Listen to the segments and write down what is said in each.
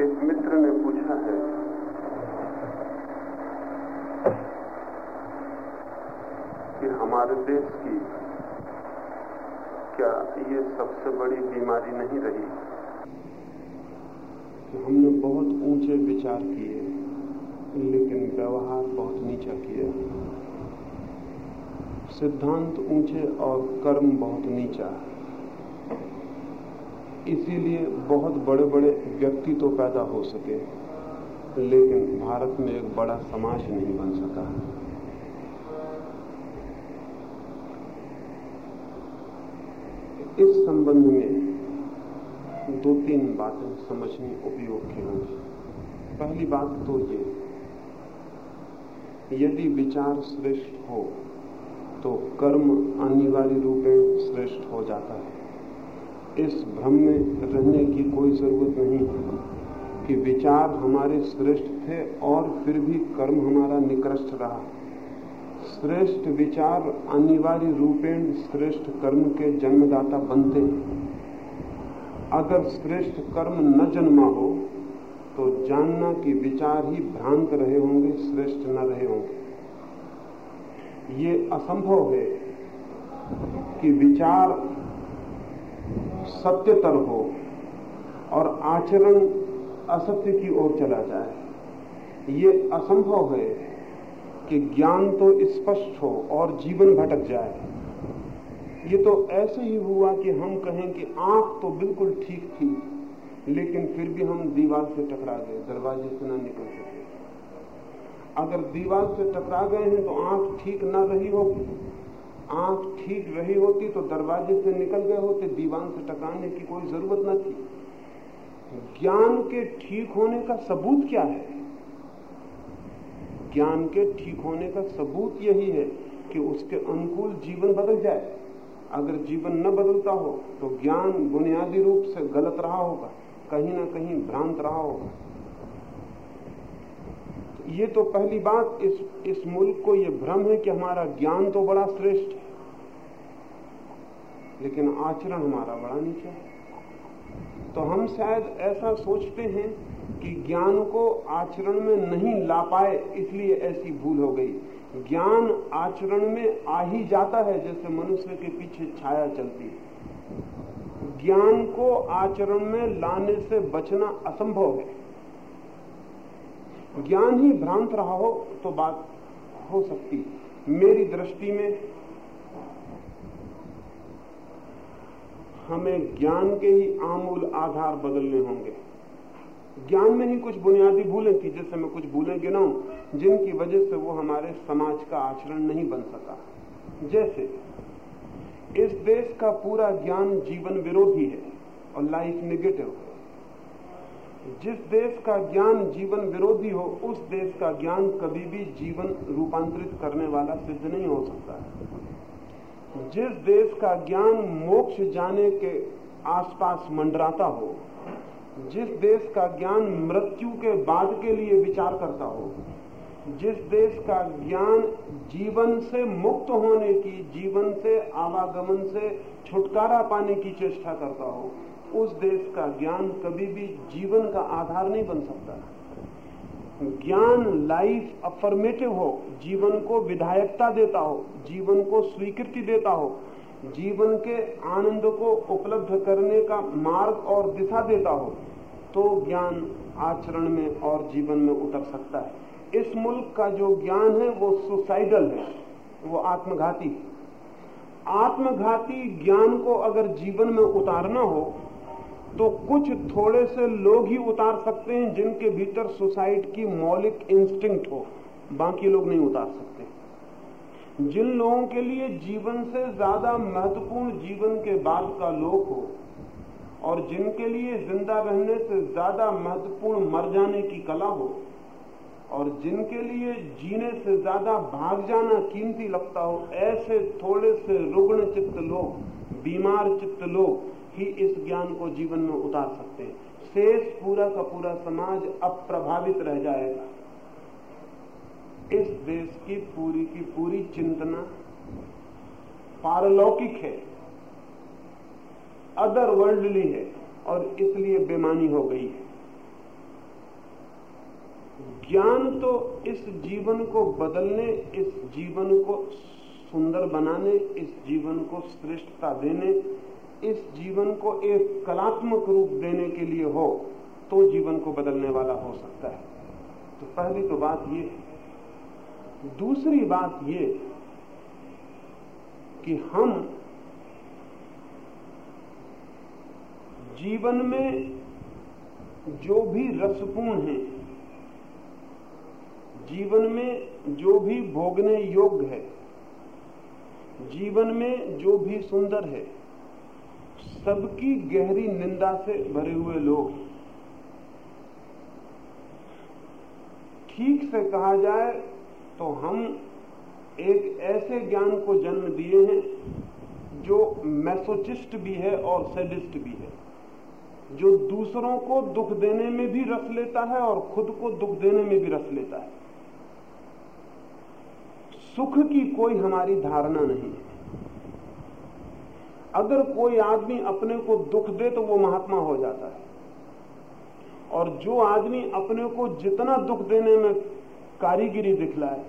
एक मित्र ने पूछा है, कि हमारे देश की क्या ये सबसे बड़ी बीमारी नहीं रही? कि हमने बहुत ऊँचे विचार किए, लेकिन व्यवहार बहुत नीचा किया सिद्धांत ऊँचे और कर्म बहुत नीचा। इसीलिए बहुत बड़े बड़े व्यक्ति तो पैदा हो सके, लेकिन भारत में एक बड़ा समाज नहीं बन सका। इस संबंध में दो तीन बातें समझनी उपयोग की होंगी। पहली बात तो ये, यदि विचार श्रेष्ठ हो तो कर्म अनिवार्य रूप में श्रेष्ठ हो जाता है। इस भ्रम में रहने की कोई ज़रूरत नहीं कि विचार हमारे श्रेष्ठ थे और फिर भी कर्म हमारा निकृष्ट रहा। श्रेष्ठ विचार अनिवार्य रूपेण श्रेष्ठ कर्म के जन्मदाता बनते हैं। अगर श्रेष्ठ कर्म न जन्मा हो तो जानना कि विचार ही भ्रांत रहे होंगे, श्रेष्ठ न रहे होंगे। ये असंभव है कि विचार सत्यतर हो और आचरण असत्य की ओर चला जाए। ये असंभव है कि ज्ञान तो स्पष्ट हो और जीवन भटक जाए। ये तो ऐसे ही हुआ कि हम कहें कि आँख तो बिल्कुल ठीक थी, लेकिन फिर भी हम दीवार से टकरा गए, दरवाजे से ना निकल सके। अगर दीवार से टकरा गए हैं तो आँख ठीक ना रही होगी। आँख ठीक रही होती तो दरवाजे से निकल गए होते, दीवान से टकराने की कोई ज़रूरत न थी। ज्ञान के ठीक होने का सबूत क्या है? ज्ञान के ठीक होने का सबूत यही है कि उसके अनुकूल जीवन बदल जाए। अगर जीवन न बदलता हो तो ज्ञान बुनियादी रूप से गलत रहा होगा, कहीं ना कहीं भ्रांत रहा होगा। ये तो पहली बात, इस इस मुल्क को ये भ्रम है कि हमारा ज्ञान तो बड़ा श्रेष्ठ है। लेकिन आचरण हमारा बड़ा नीचा है। तो हम शायद ऐसा सोचते हैं कि ज्ञान को आचरण में नहीं ला पाए, इसलिए ऐसी भूल हो गई। ज्ञान आचरण में आ ही जाता है, जैसे मनुष्य के पीछे छाया चलती है। ज्ञान को आचरण में लाने से बचना असंभव है। ज्ञान ही भ्रांत रहा हो तो बात हो सकती मेरी दृष्टि में हमें ज्ञान के ही आमूल आधार बदलने होंगे। ज्ञान में ही कुछ बुनियादी भूलें थी जैसे मैं कुछ भूलें गिनाऊं, जिनकी वजह से वो हमारे समाज का आचरण नहीं बन सका। जैसे, इस देश का पूरा ज्ञान जीवन विरोधी है और लाइफ निगेटिव है। जिस देश का ज्ञान जीवन विरोधी हो, उस देश का ज्ञान कभी भी जीवन रूपांतरित करने वाला सिद्ध नहीं हो सकता है। जिस देश का ज्ञान मोक्ष जाने के आसपास मंडराता हो, जिस देश का ज्ञान मृत्यु के बाद के लिए विचार करता हो, जिस देश का ज्ञान जीवन से मुक्त होने की, जीवन से आवागमन से छुटकारा पाने की चेष्टा करता हो उस देश का ज्ञान कभी भी जीवन का आधार नहीं बन सकता। ज्ञान लाइफ अफर्मेटिव हो, जीवन को विधायकता देता हो, जीवन को स्वीकृति देता हो, जीवन के आनंद को उपलब्ध करने का मार्ग और दिशा देता हो तो ज्ञान आचरण में और जीवन में उतर सकता है। इस मुल्क का जो ज्ञान है, वो सुसाइडल है, वो आत्मघाती आत्मघाती ज्ञान को अगर जीवन में उतारना हो तो कुछ थोड़े से लोग ही उतार सकते हैं जिनके भीतर सुसाइड की मौलिक इंस्टिंक्ट हो। बाकी लोग नहीं उतार सकते। जिन लोगों के लिए जीवन से ज़्यादा महत्वपूर्ण जीवन के बाद का लोक हो और जिनके लिए ज़िंदा रहने से ज़्यादा महत्वपूर्ण मर जाने की कला हो और जिनके लिए जीने से ज़्यादा भाग जाना कीमती लगता हो, ऐसे थोड़े से रुग्ण चित्त लोग, बीमार चित्त लोग ही इस ज्ञान को जीवन में उतार सकते हैं। शेष पूरा का पूरा समाज अप्रभावित रह जाएगा। इस देश की पूरी की पूरी चिंतना पारलौकिक है अदर वर्ल्डली है, और इसलिए बेमानी हो गई है। ज्ञान तो इस जीवन को बदलने, इस जीवन को सुंदर बनाने, इस जीवन को श्रेष्ठता देने इस जीवन को एक कलात्मक रूप देने के लिए हो तो जीवन को बदलने वाला हो सकता है। तो पहली तो बात ये दूसरी बात ये कि हम जीवन में जो भी रसपूर्ण है, जीवन में जो भी भोगने योग्य है, जीवन में जो भी सुंदर है सबकी गहरी निंदा से भरे हुए लोग। ठीक से कहा जाए तो हम एक ऐसे ज्ञान को जन्म दिए हैं जो मैसोचिस्ट भी है और सेडिस्ट भी है, जो दूसरों को दुख देने में भी रस लेता है और खुद को दुख देने में भी रस लेता है। सुख की कोई हमारी धारणा नहीं है। अगर कोई आदमी अपने को दुख दे तो वो महात्मा हो जाता है। और जो आदमी अपने को जितना दुख देने में कारीगिरी दिखलाए,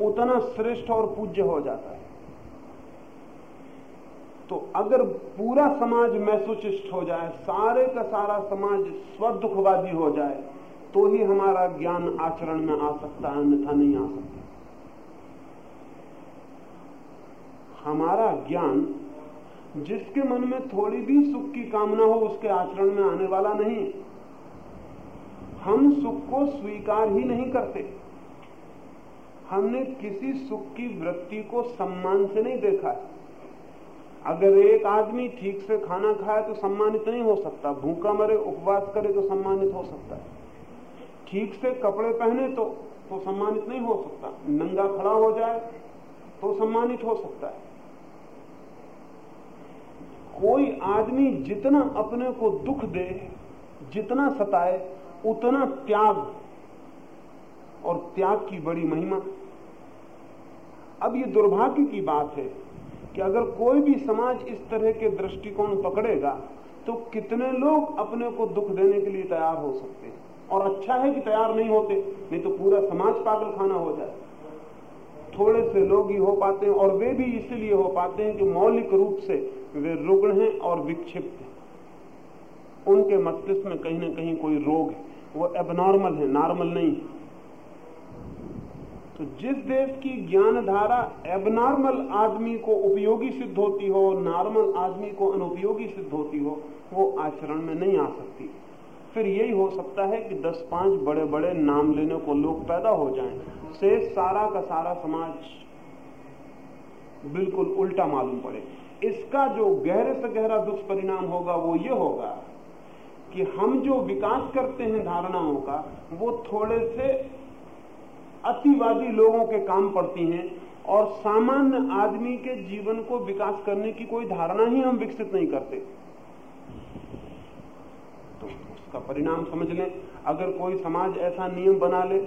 उतना श्रेष्ठ और पूज्य हो जाता है। तो अगर पूरा समाज मैसोचिस्ट हो जाए, सारे का सारा समाज स्वदुखवादी हो जाए तो ही हमारा ज्ञान आचरण में आ सकता है, अन्यथा नहीं आ सकता। हमारा ज्ञान जिसके मन में थोड़ी भी सुख की कामना हो, उसके आचरण में आने वाला नहीं। हम सुख को स्वीकार ही नहीं करते। हमने किसी सुख की वृत्ति को सम्मान से नहीं देखा अगर एक आदमी ठीक से खाना खाए तो सम्मानित नहीं हो सकता। भूखा मरे, उपवास करे तो सम्मानित हो सकता है। ठीक से कपड़े पहने तो तो सम्मानित नहीं हो सकता। नंगा खड़ा हो जाए तो सम्मानित हो सकता है। कोई आदमी जितना अपने को दुख दे, जितना सताए, उतना त्याग। और त्याग की बड़ी महिमा। अब ये दुर्भाग्य की बात है कि अगर कोई भी समाज इस तरह के दृष्टिकोण पकड़ेगा तो कितने लोग अपने को दुख देने के लिए तैयार हो सकते हैं? और अच्छा है कि तैयार नहीं होते, नहीं तो पूरा समाज पागल खाना हो जाए। थोड़े से लोग ही हो पाते हैं, और वे भी इसलिए हो पाते हैं कि मौलिक रूप से वे रुग्ण हैं और विक्षिप्त हैं। उनके मस्तिष्क में कहीं ना कहीं कोई रोग है। वो एबनॉर्मल है नॉर्मल नहीं है। तो जिस देश की ज्ञान धारा एबनॉर्मल आदमी को उपयोगी सिद्ध होती हो नॉर्मल आदमी को अनुपयोगी सिद्ध होती हो, वो आचरण में नहीं आ सकती। फिर यही हो सकता है कि 10 बड़े बड़े नाम लेने को लोग पैदा हो जाएँ। से सारा का सारा समाज बिल्कुल उल्टा मालूम पड़े। इसका जो गहरे से गहरा दुष्परिणाम होगा, वो ये होगा कि हम जो विकास करते हैं धारणाओं का, वो थोड़े से अतिवादी लोगों के काम पड़ती हैं और सामान्य आदमी के जीवन को विकास करने की कोई धारणा ही हम विकसित नहीं करते। तो उसका परिणाम समझ लें। अगर कोई समाज ऐसा नियम बना ले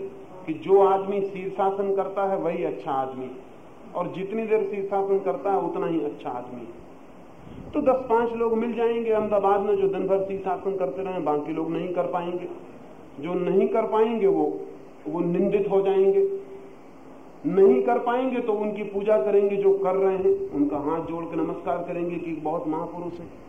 कि जो आदमी शीर्षासन करता है, वही अच्छा आदमी और जितनी देर शीर्षासन करता है, उतना ही अच्छा आदमी है। तो दस पाँच लोग मिल जाएँगे अहमदाबाद में, जो दिन भर शीर्षासन करते रहे, बाकी लोग नहीं कर पाएँगे। जो नहीं कर पाएँगे, वो वो निंदित हो जाएँगे। नहीं कर पाएँगे तो उनकी पूजा करेंगे, जो कर रहे हैं, उनका हाथ जोड़ के नमस्कार करेंगे कि बहुत महापुरुष है।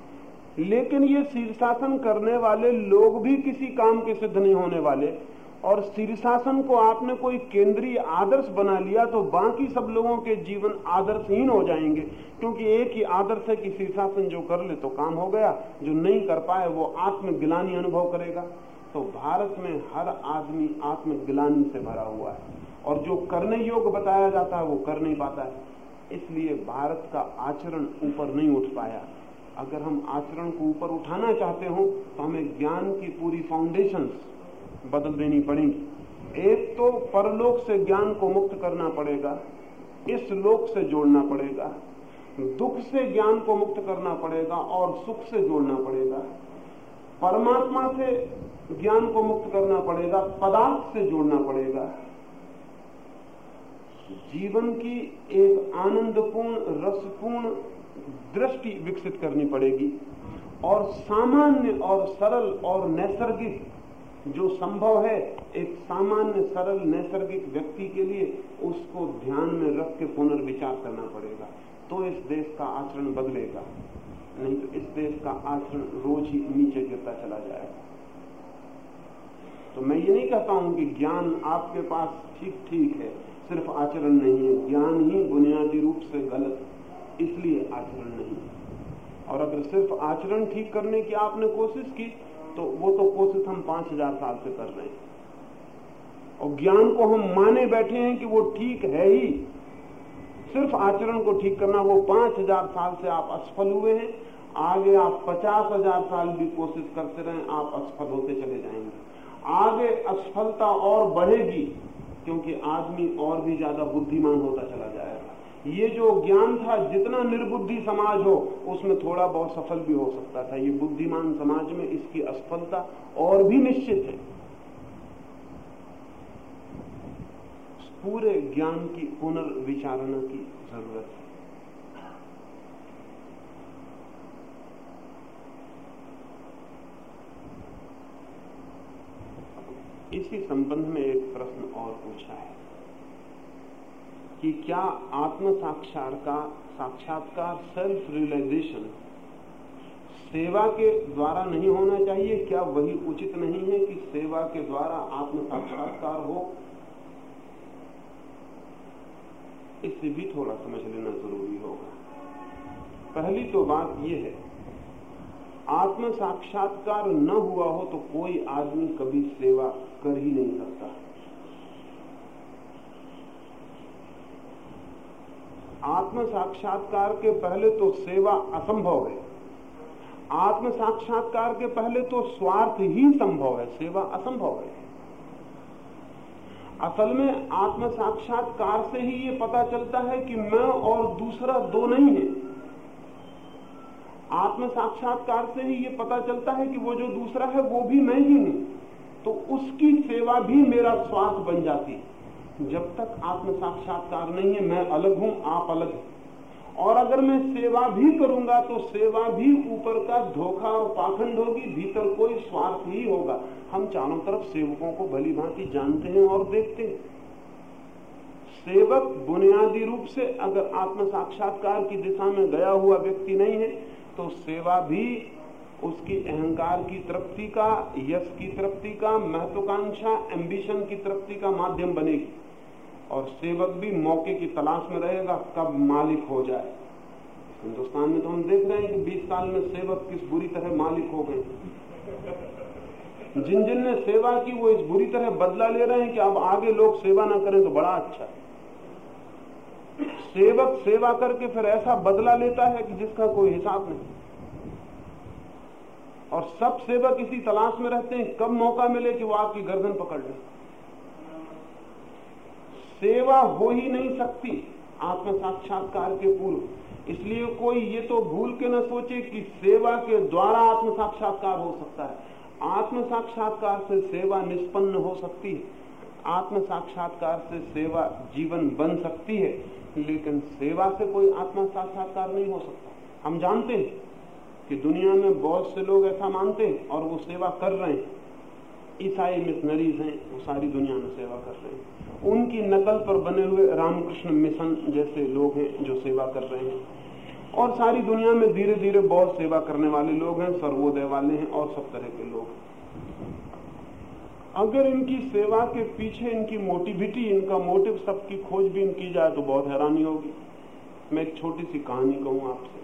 लेकिन ये शीर्षासन करने वाले लोग भी किसी काम के सिद्ध नहीं होने वाले। और शीर्षासन को आपने कोई केंद्रीय आदर्श बना लिया तो बाकी सब लोगों के जीवन आदर्शहीन हो जाएँगे। क्योंकि एक ही आदर्श है कि शीर्षासन जो कर ले तो काम हो गया, जो नहीं कर पाए वो आत्मगिलानी अनुभव करेगा। तो भारत में हर आदमी आत्मगिलानी से भरा हुआ है। और जो करने योग्य बताया जाता है, वो कर नहीं पाता है। इसलिए भारत का आचरण ऊपर नहीं उठ पाया। अगर हम आचरण को ऊपर उठाना चाहते हो तो हमें ज्ञान की पूरी फाउंडेशन बदल देनी पड़ेगी। एक तो परलोक से ज्ञान को मुक्त करना पड़ेगा, इस लोक से जोड़ना पड़ेगा, दुख से ज्ञान को मुक्त करना पड़ेगा और सुख से जोड़ना पड़ेगा। परमात्मा से ज्ञान को मुक्त करना पड़ेगा, पदार्थ से जोड़ना पड़ेगा। जीवन की एक आनंदपूर्ण, रसपूर्ण दृष्टि विकसित करनी पड़ेगी और सामान्य और सरल और नैसर्गिक जो संभव है, एक सामान्य, सरल, नैसर्गिक व्यक्ति के लिए उसको ध्यान में रख के पुनर्विचार करना पड़ेगा। तो इस देश का आचरण बदलेगा। नहीं तो इस देश का आचरण रोज ही नीचे गिरता चला जाएगा तो मैं ये नहीं कहता हूँ कि ज्ञान आपके पास ठीक ठीक है, सिर्फ़ आचरण नहीं है। ज्ञान ही बुनियादी रूप से गलत, इसलिए आचरण नहीं है। और अगर सिर्फ़ आचरण ठीक करने की आपने कोशिश की तो वो तो कोशिश हम पाँच हज़ार साल से कर रहे हैं। और ज्ञान को हम माने बैठे हैं कि वो ठीक है ही। सिर्फ़ आचरण को ठीक करना, वो पाँच हज़ार साल से आप असफल हुए हैं। आगे आप पचास हज़ार साल भी कोशिश करते रहे, आप असफल होते चले जाएँगे। आगे असफलता और बढ़ेगी, क्योंकि आदमी और भी ज़्यादा बुद्धिमान होता चला जाएगा। ये जो ज्ञान था, जितना निर्बुद्धि समाज हो, उसमें थोड़ा बहुत सफल भी हो सकता था। ये बुद्धिमान समाज में इसकी असफलता और भी निश्चित है। पूरे ज्ञान की पुनर्विचारणा की ज़रूरत है। इसी संबंध में एक प्रश्न और पूछा है। कि क्या आत्म साक्षात्कार साक्षात्कार सेल्फ रियलाइजेशन सेवा के द्वारा नहीं होना चाहिए? क्या वही उचित नहीं है कि सेवा के द्वारा आत्म साक्षात्कार हो? इससे भी थोड़ा समझ लेना ज़रूरी होगा। पहली तो बात यह है आत्म साक्षात्कार न हुआ हो तो कोई आदमी कभी सेवा कर ही नहीं सकता। आत्म साक्षात्कार के पहले तो सेवा असंभव है। आत्म साक्षात्कार के पहले तो स्वार्थ ही संभव है, सेवा असंभव है। असल में आत्म साक्षात्कार से ही ये पता चलता है कि मैं और दूसरा दो नहीं है। आत्म साक्षात्कार से ही ये पता चलता है कि वो जो दूसरा है, वो भी मैं ही हूँ तो उसकी सेवा भी मेरा स्वार्थ बन जाती है। जब तक आत्म साक्षात्कार नहीं है, मैं अलग हूँ, आप अलग हैं। और अगर मैं सेवा भी करूँगा तो सेवा भी ऊपर का धोखा और पाखंड होगी, भीतर कोई स्वार्थ ही होगा। हम चारों तरफ़ सेवकों को भली भांति जानते हैं और देखते हैं। सेवक बुनियादी रूप से अगर आत्म साक्षात्कार की दिशा में गया हुआ व्यक्ति नहीं है तो सेवा भी उसकी अहंकार की तृप्ति का, यश की तृप्ति का, महत्वाकांक्षा एम्बिशन की तृप्ति का माध्यम बनेगी। और सेवक भी मौके की तलाश में रहेगा कब मालिक हो जाए। हिंदुस्तान में तो हम देख रहे हैं कि 20 साल में सेवक किस बुरी तरह मालिक हो गए। जिन जिन ने सेवा की, वो इस बुरी तरह बदला ले रहे हैं कि अब आगे लोग सेवा ना करें तो बड़ा अच्छा है। सेवक सेवा करके फिर ऐसा बदला लेता है कि जिसका कोई हिसाब नहीं। और सब सेवक इसी तलाश में रहते हैं, कब मौका मिले कि वो आपकी गर्दन पकड़ ले। सेवा हो ही नहीं सकती। आत्म साक्षात्कार के पूर्व। इसलिए कोई ये तो भूल के न सोचे कि सेवा के द्वारा आत्म साक्षात्कार हो सकता है। आत्म साक्षात्कार से सेवा निष्पन्न हो सकती है। आत्म साक्षात्कार से सेवा जीवन बन सकती है। लेकिन सेवा से कोई आत्म साक्षात्कार नहीं हो सकता। हम जानते हैं कि दुनिया में बहुत से लोग ऐसा मानते हैं और वो सेवा कर रहे हैं। ईसाई मिशनरीज हैं, वो सारी दुनिया में सेवा कर रहे हैं। उनकी नकल पर बने हुए रामकृष्ण मिशन जैसे लोग हैं जो सेवा कर रहे हैं। और सारी दुनिया में धीरे धीरे बहुत सेवा करने वाले लोग हैं, सर्वोदय वाले हैं और सब तरह के लोग। अगर इनकी सेवा के पीछे इनकी मोटिविटी, इनका मोटिव सबकी खोजबीन की जाए तो बहुत हैरानी होगी। मैं एक छोटी सी कहानी कहूँ आपसे।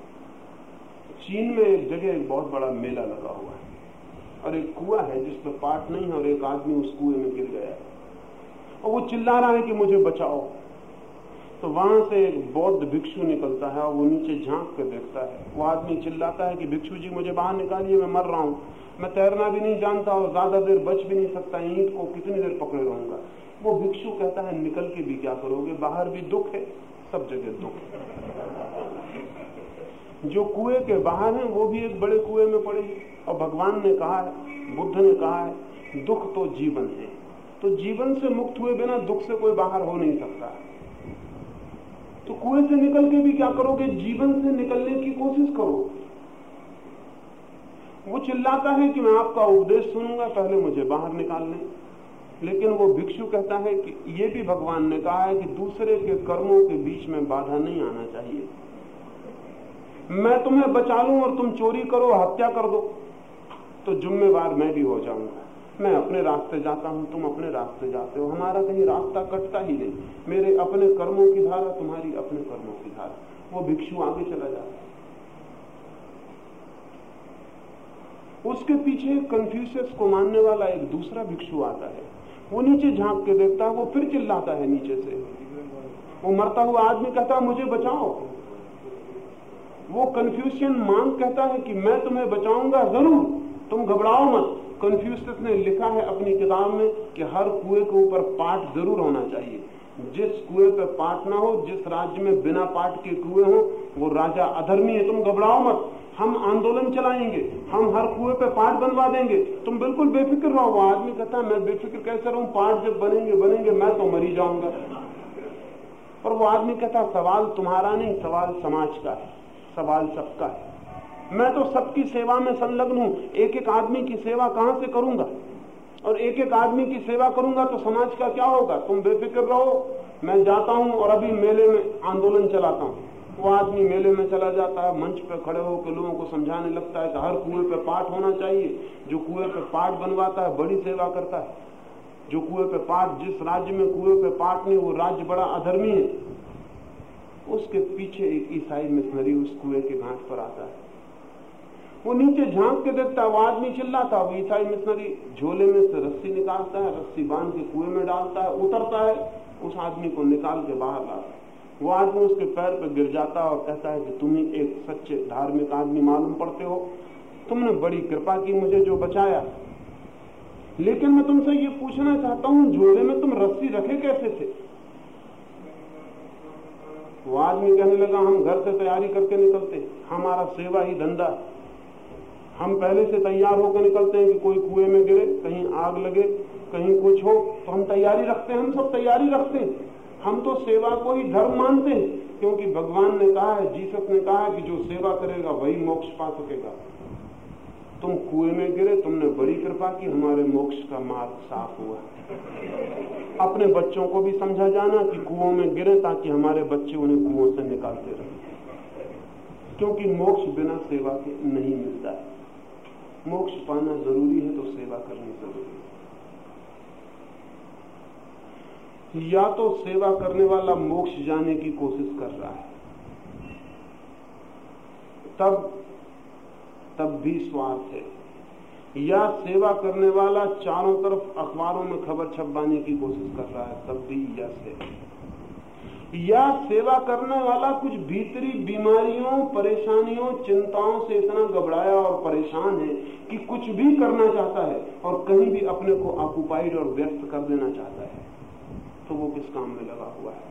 चीन में एक जगह एक बहुत बड़ा मेला लगा हुआ है और एक कुआ है जिसमें पाट नहीं है और एक आदमी उस कुएँ में गिर गया है। और वो चिल्ला रहा है कि, मुझे बचाओ। तो वहाँ से एक बौद्ध भिक्षु निकलता है और वो नीचे झाँक कर देखता है। वो आदमी चिल्लाता है कि, भिक्षु जी, मुझे बाहर निकालिए, मैं मर रहा हूँ। मैं तैरना भी नहीं जानता और ज़्यादा देर बच भी नहीं सकता, ईंट को कितनी देर पकड़े रहूँगा? वो भिक्षु कहता है, निकल के भी क्या करोगे? बाहर भी दुख है, सब जगह दुख जो कुएँ के बाहर हैं, वो भी एक बड़े कुएँ में पड़े और भगवान ने कहा है, बुद्ध ने कहा है, दुख तो जीवन है तो जीवन से मुक्त हुए बिना दुख से कोई बाहर हो नहीं सकता। तो कुएँ से निकल के भी क्या करोगे? जीवन से निकलने की कोशिश करो। वो चिल्लाता है कि मैं आपका उपदेश सुनूँगा, पहले मुझे बाहर निकाल लें लेकिन वो भिक्षु कहता है कि ये भी भगवान ने कहा है कि दूसरे के कर्मों के बीच में बाधा नहीं आना चाहिए। मैं तुम्हें बचा लूँ और तुम चोरी करो, हत्या कर दो। तो जुम्मेवार मैं भी हो जाऊँगा। मैं अपने रास्ते जाता हूँ, तुम अपने रास्ते जाते हो। हमारा कहीं रास्ता कटता ही नहीं। मेरे अपने कर्मों की धारा, तुम्हारी अपने कर्मों की धारा। वो भिक्षु आगे चला जाता उसके पीछे कंफ्यूशियस को मानने वाला एक दूसरा भिक्षु आता है। वो नीचे झाँक के देखता है, वो फिर चिल्लाता है नीचे से। वो मरता हुआ आदमी कहता है, मुझे बचाओ। वो कंफ्यूशियन मांग कहता है कि मैं तुम्हें बचाऊँगा, ज़रूर। तुम घबराओ मत। कन्फ्यूशियस ने लिखा है अपनी किताब में कि हर कुएँ के ऊपर पाठ ज़रूर होना चाहिए। जिस कुएँ पे पाठ ना हो, जिस राज्य में बिना पाठ के कुएँ हो, वो राजा अधर्मी है, तुम घबराओ मत। हम आंदोलन चलाएँगे, हम हर कुएँ पे पाठ बनवा देंगे। तुम बिल्कुल बेफिक्र रहो। वो आदमी कहता है, मैं बेफिक्र कैसे रहूँ? पाठ जब बनेंगे बनेंगे, मैं तो मरी जाऊँगा। पर वो आदमी कहता सवाल तुम्हारा नहीं, सवाल समाज का है। सवाल सबका है। मैं तो सबकी सेवा में संलग्न हूँ। एक एक आदमी की सेवा कहाँ से करूँगा? और एक एक आदमी की सेवा करूँगा तो समाज का क्या होगा? तुम बेफिक्र रहो। मैं जाता हूँ और अभी मेले में आंदोलन चलाता हूँ। वो आदमी मेले में चला जाता है, मंच पर खड़े होकर लोगों को समझाने लगता है कि हर कुएँ पे पाठ होना चाहिए। जो कुएँ पे पाठ बनवाता है, बड़ी सेवा करता है। जो कुएँ पे पाठ, जिस राज्य में कुएँ पे पाठ नहीं, वो राज्य बड़ा अधर्मी है। उसके पीछे एक ईसाई मिशनरी उस कुएँ के घाट पर आता है। वो नीचे झाँक के देखता है, वो आदमी चिल्लाता वो ईसाई मिशनरी झोले में से रस्सी निकालता है, रस्सी बाँध के कुएँ में डालता है, उतरता है, उस आदमी को निकाल के बाहर लाता है। वो आदमी उसके पैर पर गिर जाता और कहता है कि तुम ही एक सच्चे धार्मिक आदमी मालूम पड़ते हो। तुमने बड़ी कृपा की मुझे जो बचाया। लेकिन मैं तुमसे ये पूछना चाहता हूँ, झोले में तुम रस्सी रखे कैसे थे? वो आदमी कहने लगा, हम घर से तैयारी करके निकलते, हमारा सेवा ही धंधा हम पहले से तैयार होकर निकलते हैं कि कोई कुएँ में गिरे, कहीं आग लगे, कहीं कुछ हो तो हम तैयारी रखते हैं, हम सब तैयारी रखते हैं। हम तो सेवा को ही धर्म मानते हैं, क्योंकि भगवान ने कहा है, जीसस ने कहा है कि जो सेवा करेगा वही मोक्ष पा सकेगा। तुम कुएँ में गिरे, तुमने बड़ी कृपा की, हमारे मोक्ष का मार्ग साफ़ हुआ। अपने बच्चों को भी समझा जाना कि कुओं में गिरे, ताकि हमारे बच्चे उन्हें कुओं से निकालते रहे। क्योंकि मोक्ष बिना सेवा के नहीं मिलता है। मोक्ष पाना ज़रूरी है तो सेवा करनी ज़रूरी है। या तो सेवा करने वाला मोक्ष जाने की कोशिश कर रहा है। तब तब भी स्वार्थ है। या सेवा करने वाला चारों तरफ़ अखबारों में खबर छपवाने की कोशिश कर रहा है, तब भी यश है। या सेवा करने वाला कुछ भीतरी बीमारियों, परेशानियों, चिंताओं से इतना घबराया और परेशान है कि कुछ भी करना चाहता है और कहीं भी अपने को ऑक्युपाइड और व्यस्त कर देना चाहता है तो वो किस काम में लगा हुआ है?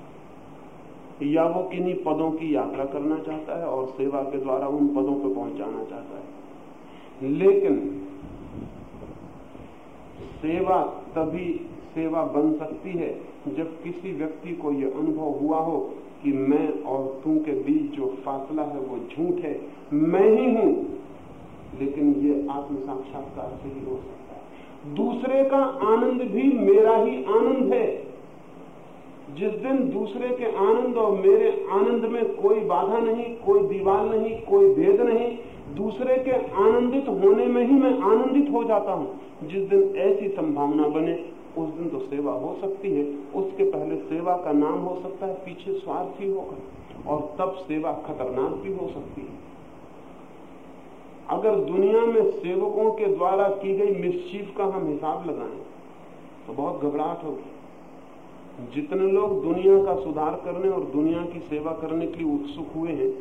या वो किन्हीं पदों की यात्रा करना चाहता है और सेवा के द्वारा उन पदों पर पहुँच जाना चाहता है? लेकिन सेवा तभी सेवा बन सकती है। जब किसी व्यक्ति को यह अनुभव हुआ हो कि मैं और तू के बीच जो फासला है वो झूठ है, मैं ही हूँ। लेकिन ये आत्म साक्षात्कार से ही हो सकता है। दूसरे का आनंद भी मेरा ही आनंद है। जिस दिन दूसरे के आनंद और मेरे आनंद में कोई बाधा नहीं, कोई दीवार नहीं, कोई भेद नहीं, दूसरे के आनंदित होने में ही मैं आनंदित हो जाता हूँ। जिस दिन ऐसी संभावना बने उस दिन तो सेवा हो सकती है, उसके पहले सेवा का नाम हो सकता है, पीछे स्वार्थ ही होगा। और तब सेवा खतरनाक भी हो सकती है। अगर दुनिया में सेवकों के द्वारा की गई मिसचीफ का हम हिसाब लगाएँ तो बहुत घबराहट होगी। जितने लोग दुनिया का सुधार करने और दुनिया की सेवा करने के लिए उत्सुक हुए हैं,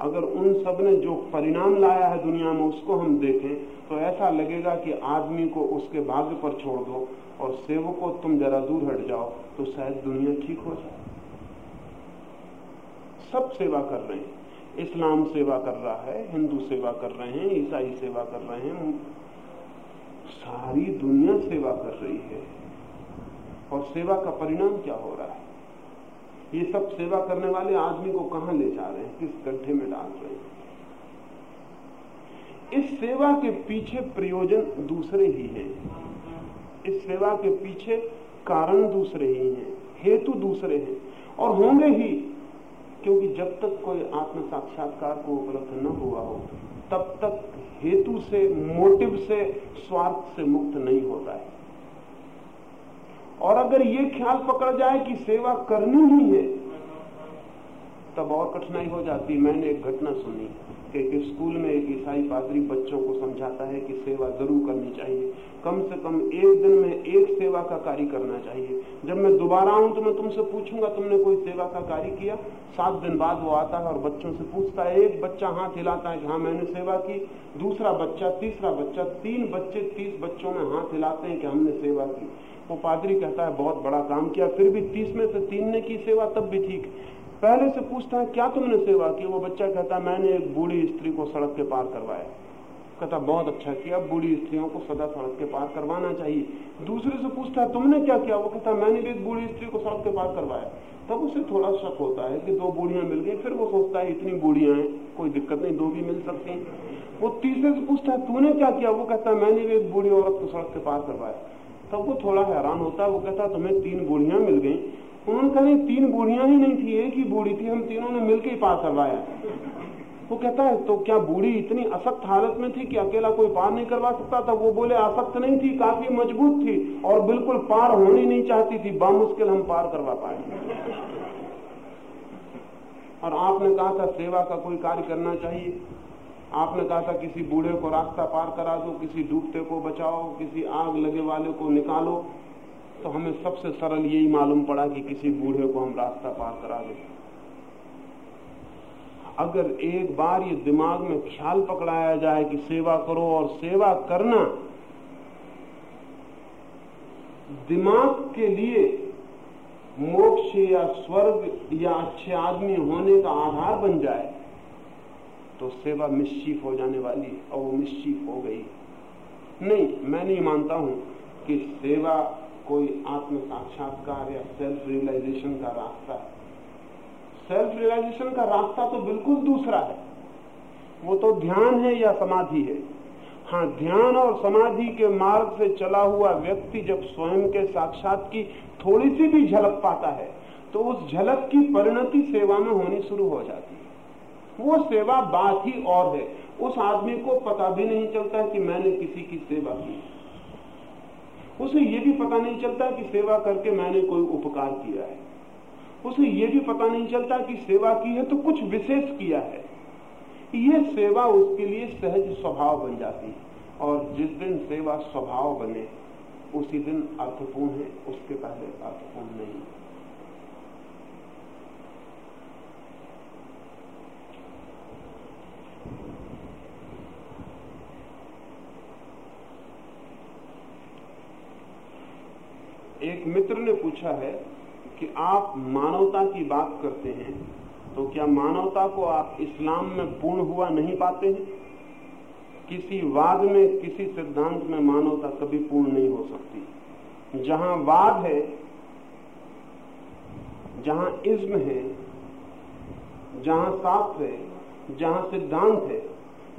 अगर उन सबने जो परिणाम लाया है दुनिया में, उसको हम देखें तो ऐसा लगेगा कि आदमी को उसके भाग्य पर छोड़ दो। और सेवकों तुम जरा दूर हट जाओ तो शायद दुनिया ठीक हो जाए। सब सेवा कर रहे हैं। इस्लाम सेवा कर रहा है, हिंदू सेवा कर रहे हैं, ईसाई सेवा कर रहे हैं। सारी दुनिया सेवा कर रही है। और सेवा का परिणाम क्या हो रहा है? ये सब सेवा करने वाले आदमी को कहाँ ले जा रहे हैं? किस गड्ढे में डाल रहे हैं? इस सेवा के पीछे प्रयोजन दूसरे ही हैं। इस सेवा के पीछे कारण दूसरे ही हैं, हेतु दूसरे हैं। और होंगे ही, क्योंकि जब तक कोई आत्म साक्षात्कार को उपलब्ध न हुआ हो, तब तक हेतु से, मोटिव से, स्वार्थ से मुक्त नहीं होता है। और अगर ये ख्याल पकड़ जाए कि सेवा करनी ही है, तब और कठिनाई हो जाती। मैंने एक घटना सुनी कि एक स्कूल में एक ईसाई पादरी बच्चों को समझाता है कि सेवा ज़रूर करनी चाहिए। कम से कम एक दिन में एक सेवा का कार्य करना चाहिए। जब मैं दोबारा आऊँ तो मैं तुमसे पूछूँगा, तुमने कोई सेवा का कार्य किया? सात दिन बाद वो आता है और बच्चों से पूछता है, एक बच्चा हाथ हिलाता है कि हाँ मैंने सेवा की। दूसरा बच्चा, तीसरा बच्चा, तीन बच्चे, तीस बच्चों में हाथ हिलाते हैं कि हमने सेवा की। वो पादरी कहता है, बहुत बड़ा काम किया, फिर भी तीस में से तीन ने की सेवा, तब भी ठीक। पहले से पूछता है, क्या तुमने सेवा की? वो बच्चा कहता है, मैंने एक बूढ़ी स्त्री को सड़क के पार करवाया कहता, बहुत अच्छा किया, बूढ़ी स्त्रियों को सदा सड़क के पार करवाना चाहिए। दूसरे से पूछता है, तुमने क्या किया? वो कहता, मैंने भी एक बूढ़ी स्त्री को सड़क के पार करवाया तब उसे थोड़ा शक होता है कि दो बूढ़ियाँ मिल गई, फिर वो सोचता है, इतनी बूढ़ियाँ हैं, कोई दिक्कत नहीं, दो भी मिल सकती हैं। वो तीसरे से पूछता है, तूने क्या किया? वो कहता है मैंने भी एक बूढ़ी औरत को सड़क के पार करवाया तब वो थोड़ा हैरान होता है, वो कहता, तुम्हें तीन बूढ़ियाँ मिल गई उन्होंने कहा तीन बूढ़ियाँ ही नहीं थी, एक ही बूढ़ी थी, हम तीनों ने मिलकर ही पार करवाया। वो कहता है तो क्या बूढ़ी इतनी असक्त हालत में थी कि अकेला कोई पार नहीं करवा सकता था? वो बोले असक्त नहीं थी, काफ़ी मज़बूत थी और बिल्कुल पार होनी नहीं चाहती थी, बामुश्किल हम पार करवा पाए। और आपने कहा था, सेवा का कोई कार्य करना चाहिए। आपने कहा था, किसी बूढ़े को रास्ता पार करा दो, किसी डूबते को बचाओ, किसी आग लगे वाले को निकालो। तो हमें सबसे सरल यही मालूम पड़ा कि किसी बूढ़े को हम रास्ता पार करा दें। अगर एक बार ये दिमाग में ख्याल पकड़ाया जाए कि सेवा करो और सेवा करना, दिमाग के लिए मोक्ष या स्वर्ग या अच्छे आदमी होने का आधार बन जाए तो सेवा मिश्चिफ हो जाने वाली और वो मिश्चिफ हो गई। नहीं, मैं नहीं मानता हूँ कि सेवा कोई आत्म साक्षात्कार या सेल्फ रियलाइजेशन का रास्ता है। सेल्फ रियलाइजेशन का रास्ता तो बिल्कुल दूसरा है। वो तो ध्यान है या समाधि है? हाँ ध्यान और समाधि के मार्ग से चला हुआ व्यक्ति जब स्वयं के साक्षात की थोड़ी सी भी झलक पाता है तो उस झलक की परिणति सेवा में होनी शुरू हो जाती है। वो सेवा बात ही और है। उस आदमी को पता भी नहीं चलता कि मैंने किसी की सेवा की। उसे यह भी पता नहीं चलता कि सेवा करके मैंने कोई उपकार किया है। उसे ये भी पता नहीं चलता कि सेवा की है तो कुछ विशेष किया है। ये सेवा उसके लिए सहज स्वभाव बन जाती है और जिस दिन सेवा स्वभाव बने, उसी दिन अर्थपूर्ण है, उसके पहले अर्थपूर्ण नहीं। एक मित्र ने पूछा है कि आप मानवता की बात करते हैं तो क्या मानवता को आप इस्लाम में पूर्ण हुआ नहीं पाते हैं? किसी वाद में, किसी सिद्धांत में मानवता कभी पूर्ण नहीं हो सकती। जहाँ वाद है, जहाँ इज्म है, जहाँ शास्त्र है, जहाँ सिद्धांत है,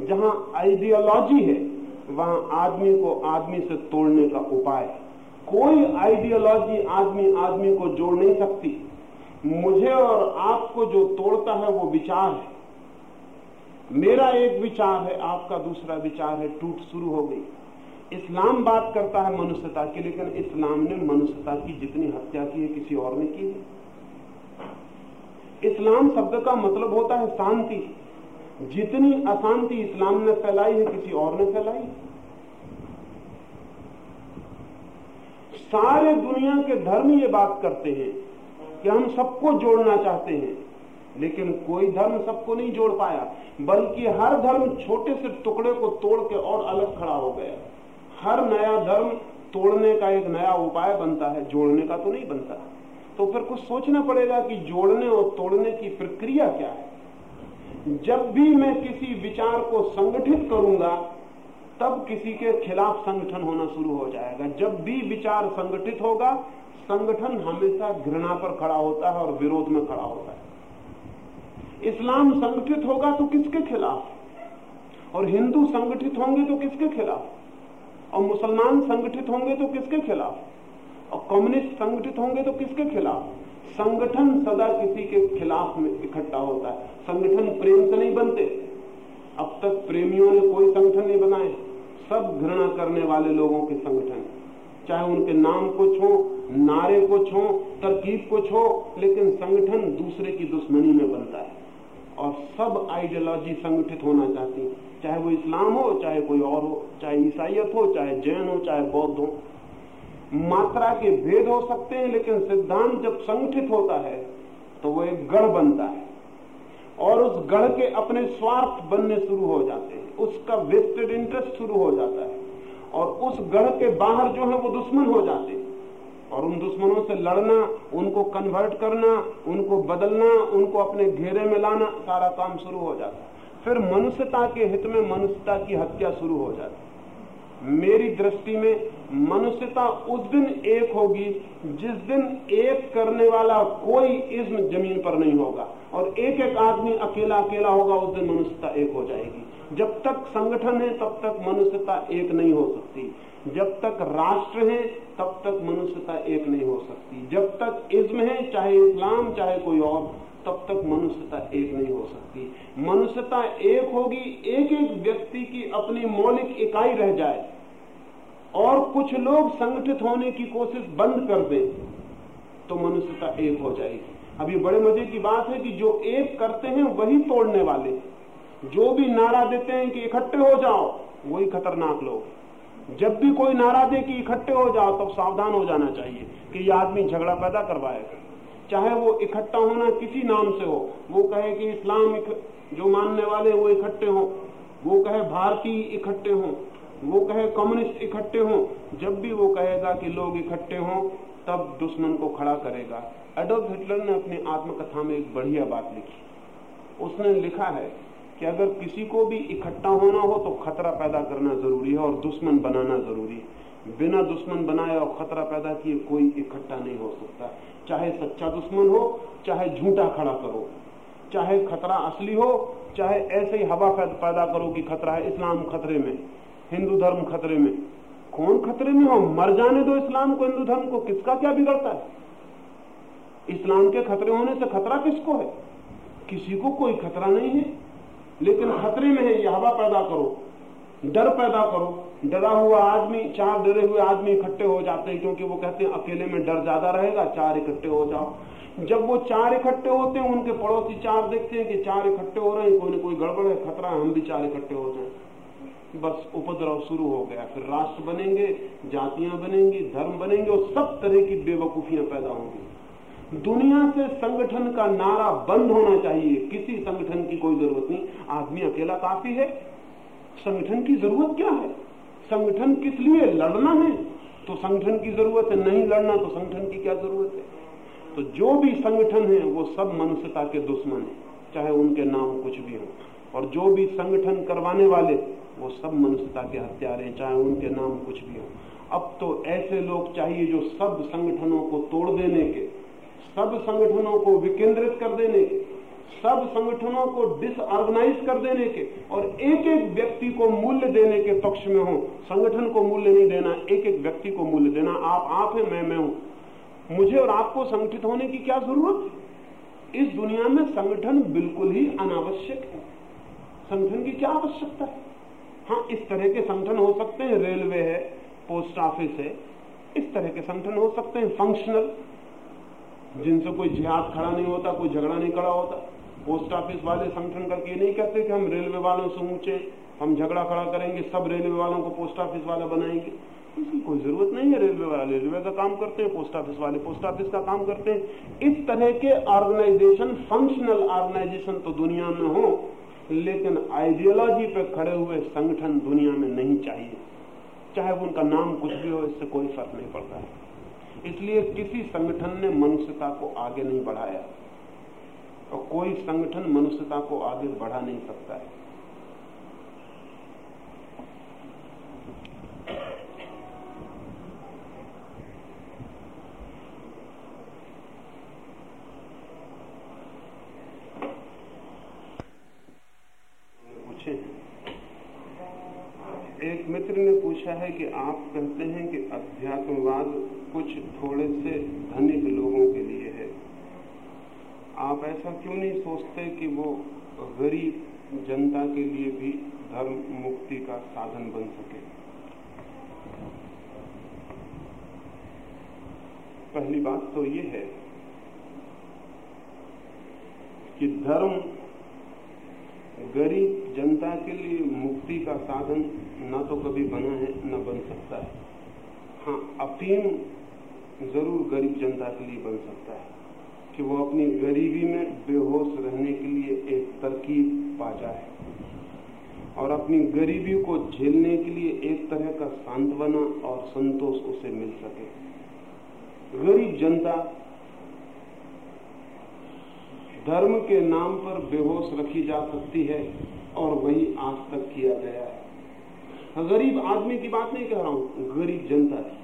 जहाँ आइडियोलॉजी है, वहाँ आदमी को आदमी से तोड़ने का उपाय है। कोई आइडियोलॉजी आदमी आदमी को जोड़ नहीं सकती। मुझे और आपको जो तोड़ता है वो विचार है। मेरा एक विचार है, आपका दूसरा विचार है, टूट शुरू हो गई। इस्लाम बात करता है मनुष्यता की, लेकिन इस्लाम ने मनुष्यता की जितनी हत्या की है, किसी और ने की है। इस्लाम शब्द का मतलब होता है शांति। जितनी अशांति इस्लाम ने फैलाई है, किसी और ने फैलाई। है सारे दुनिया के धर्म ये बात करते हैं कि हम सबको जोड़ना चाहते हैं, लेकिन कोई धर्म सबको नहीं जोड़ पाया, बल्कि हर धर्म छोटे से टुकड़े को तोड़ के और अलग खड़ा हो गया। हर नया धर्म तोड़ने का एक नया उपाय बनता है, जोड़ने का तो नहीं बनता। तो फिर कुछ सोचना पड़ेगा कि जोड़ने और तोड़ने की प्रक्रिया क्या है। जब भी मैं किसी विचार को संगठित करूँगा तब किसी के खिलाफ संगठन होना शुरू हो जाएगा। जब भी विचार संगठित होगा, संगठन हमेशा घृणा पर खड़ा होता है और विरोध में खड़ा होता है। इस्लाम संगठित होगा तो किसके खिलाफ? और हिंदू संगठित होंगे तो किसके खिलाफ? और मुसलमान संगठित होंगे तो किसके खिलाफ? और कम्युनिस्ट संगठित होंगे तो किसके खिलाफ? संगठन सदा किसी के खिलाफ में इकट्ठा होता है। संगठन प्रेम से नहीं बनते। अब तक प्रेमियों ने कोई संगठन नहीं बनाए सब घृणा करने वाले लोगों के संगठन। चाहे उनके नाम कुछ हो नारे कुछ हो तरकीब कुछ हो लेकिन संगठन दूसरे की दुश्मनी में बनता है। और सब आइडियोलॉजी संगठित होना चाहती है। चाहे वो इस्लाम हो, चाहे कोई और हो, चाहे ईसाइत हो, चाहे जैन हो, चाहे बौद्ध हो। मात्रा के भेद हो सकते हैं, लेकिन सिद्धांत जब संगठित होता है तो वो एक गढ़ बनता है। और उस गढ़ के अपने स्वार्थ बनने शुरू हो जाते हैं। उसका वेस्टेड इंटरेस्ट शुरू हो जाता है। और उस गढ़ के बाहर जो है वो दुश्मन हो जाते हैं। और उन दुश्मनों से लड़ना, उनको कन्वर्ट करना, उनको बदलना, उनको अपने घेरे में लाना, सारा काम शुरू हो जाता है। फिर मनुष्यता के हित में मनुष्यता की हत्या शुरू हो जाती मेरी दृष्टि में मनुष्यता उस दिन एक होगी, जिस दिन एक करने वाला कोई इज्म ज़मीन पर नहीं होगा। और एक एक आदमी अकेला अकेला होगा, उस दिन मनुष्यता एक हो जाएगी। जब तक संगठन है, तब तक मनुष्यता एक नहीं हो सकती। जब तक राष्ट्र है, तब तक मनुष्यता एक नहीं हो सकती। जब तक इज्म है, चाहे इस्लाम, चाहे कोई और, तब तक मनुष्यता एक नहीं हो सकती। मनुष्यता एक होगी एक एक व्यक्ति की अपनी मौलिक इकाई रह जाए और कुछ लोग संगठित होने की कोशिश बंद कर दें तो मनुष्यता एक हो जाएगी। ये बड़े मज़े की बात है कि जो एक करते हैं, वही तोड़ने वाले। जो भी नारा देते हैं कि इकट्ठे हो जाओ, वही खतरनाक लोग जब भी कोई नारा दे कि इकट्ठे हो जाओ, तब तो सावधान हो जाना चाहिए कि ये आदमी झगड़ा पैदा करवाएगा चाहे वो इकट्ठा होना किसी नाम से हो, वो कहे कि इस्लाम जो मानने वाले वो इकट्ठे हो। वो कहे भारतीय इकट्ठे हो। वो कहे कम्युनिस्ट इकट्ठे हो। जब भी वो कहेगा कि लोग इकट्ठे हों, तब दुश्मन को खड़ा करेगा। एडोल्फ हिटलर ने अपनी आत्मकथा में एक बढ़िया बात लिखी। उसने लिखा है कि अगर किसी को भी इकट्ठा होना हो तो खतरा पैदा करना ज़रूरी है और दुश्मन बनाना ज़रूरी है। बिना दुश्मन बनाए और खतरा पैदा किए कोई इकट्ठा नहीं हो सकता। चाहे सच्चा दुश्मन हो, चाहे झूठा खड़ा करो। चाहे खतरा असली हो, चाहे ऐसे ही हवा पैदा करो कि खतरा है इस्लाम खतरे में, हिंदू धर्म खतरे में। कौन खतरे में हो? मर जाने दो इस्लाम को, हिंदू धर्म को। किसका क्या बिगड़ता है? इस्लाम के खतरे होने से खतरा किसको है? किसी को कोई खतरा नहीं है। लेकिन खतरे में है यह हवा पैदा करो, डर पैदा करो। डरा हुआ आदमी, चार डरे हुए आदमी इकट्ठे हो जाते हैं, क्योंकि वो कहते हैं, अकेले में डर ज़्यादा रहेगा, चार इकट्ठे हो जाओ। जब वो चार इकट्ठे होते हैं, उनके पड़ोसी चार देखते हैं कि चार इकट्ठे हो रहे हैं, कोई ना कोई गड़बड़ है, खतरा है, हम भी चार इकट्ठे हो। जाए बस उपद्रव शुरू हो गया, फिर राष्ट्र बनेंगे, जातियाँ बनेंगी, धर्म बनेंगे, और सब तरह की बेवकूफियाँ पैदा होंगी। दुनिया से संगठन का नारा बंद होना चाहिए। किसी संगठन की कोई ज़रूरत नहीं। आदमी अकेला काफ़ी है। संगठन की ज़रूरत क्या है? संगठन किस लिए लड़ना है? तो संगठन की ज़रूरत है नहीं लड़ना तो संगठन की क्या ज़रूरत है? तो जो भी संगठन है, वो सब मनुष्यता के दुश्मन है, चाहे उनके नाम कुछ भी हो। और जो भी संगठन करवाने वाले, वो सब मनुष्यता के हत्यारे चाहे उनके नाम कुछ भी हो। अब तो ऐसे लोग चाहिए जो सब संगठनों को तोड़ देने के सब संगठनों को विकेंद्रित कर देने के, सब संगठनों को डिसऑर्गेनाइज कर देने के और एक एक व्यक्ति को मूल्य देने के पक्ष में हो। संगठन को मूल्य नहीं देना एक एक व्यक्ति को मूल्य देना। आप आप है, मैं मैं हूँ। मुझे और आपको संगठित होने की क्या ज़रूरत? है इस दुनिया में संगठन बिल्कुल ही अनावश्यक है। संगठन की क्या आवश्यकता है? हाँ इस तरह के संगठन हो सकते हैं, रेलवे है, पोस्ट ऑफ़िस है। इस तरह के संगठन हो सकते हैं फंक्शनल जिनसे कोई जिहाद खड़ा नहीं होता, कोई झगड़ा नहीं खड़ा होता। पोस्ट ऑफ़िस वाले संगठन करके ये नहीं कहते कि हम रेलवे वालों से ऊँचे, हम झगड़ा खड़ा करेंगे, सब रेलवे वालों को पोस्ट ऑफ़िस वाला बनाएँगे। इसकी कोई ज़रूरत नहीं है रेलवे वाले रेलवे का काम करते हैं पोस्ट ऑफ़िस वाले पोस्ट ऑफ़िस का काम करते हैं। इस तरह के ऑर्गेनाइजेशन फंक्शनल ऑर्गेनाइजेशन तो दुनिया में हो, लेकिन आइडियोलॉजी पर खड़े हुए संगठन दुनिया में नहीं चाहिए। चाहे उनका नाम कुछ भी हो, इससे कोई फ़र्क नहीं पड़ता। है इसलिए किसी संगठन ने मनुष्यता को आगे नहीं बढ़ाया और कोई संगठन मनुष्यता को आगे बढ़ा नहीं सकता है। एक मित्र ने पूछा है कि आप कहते हैं कि अध्यात्मवाद कुछ थोड़े से धनिक लोगों के लिए है। आप ऐसा क्यों नहीं सोचते कि वो गरीब जनता के लिए भी धर्म मुक्ति का साधन बन सके? पहली बात तो ये है कि धर्म गरीब जनता के लिए मुक्ति का साधन न तो कभी बना है, न बन सकता है। हाँ अफीम ज़रूर गरीब जनता के लिए बन सकता है कि वो अपनी गरीबी में बेहोश रहने के लिए एक तरकीब पा जाए और अपनी गरीबी को झेलने के लिए एक तरह का सांत्वना और संतोष उसे मिल सके। गरीब जनता धर्म के नाम पर बेहोश रखी जा सकती है और वही आज तक किया गया है। गरीब आदमी की बात नहीं कह रहा हूँ, गरीब जनता की।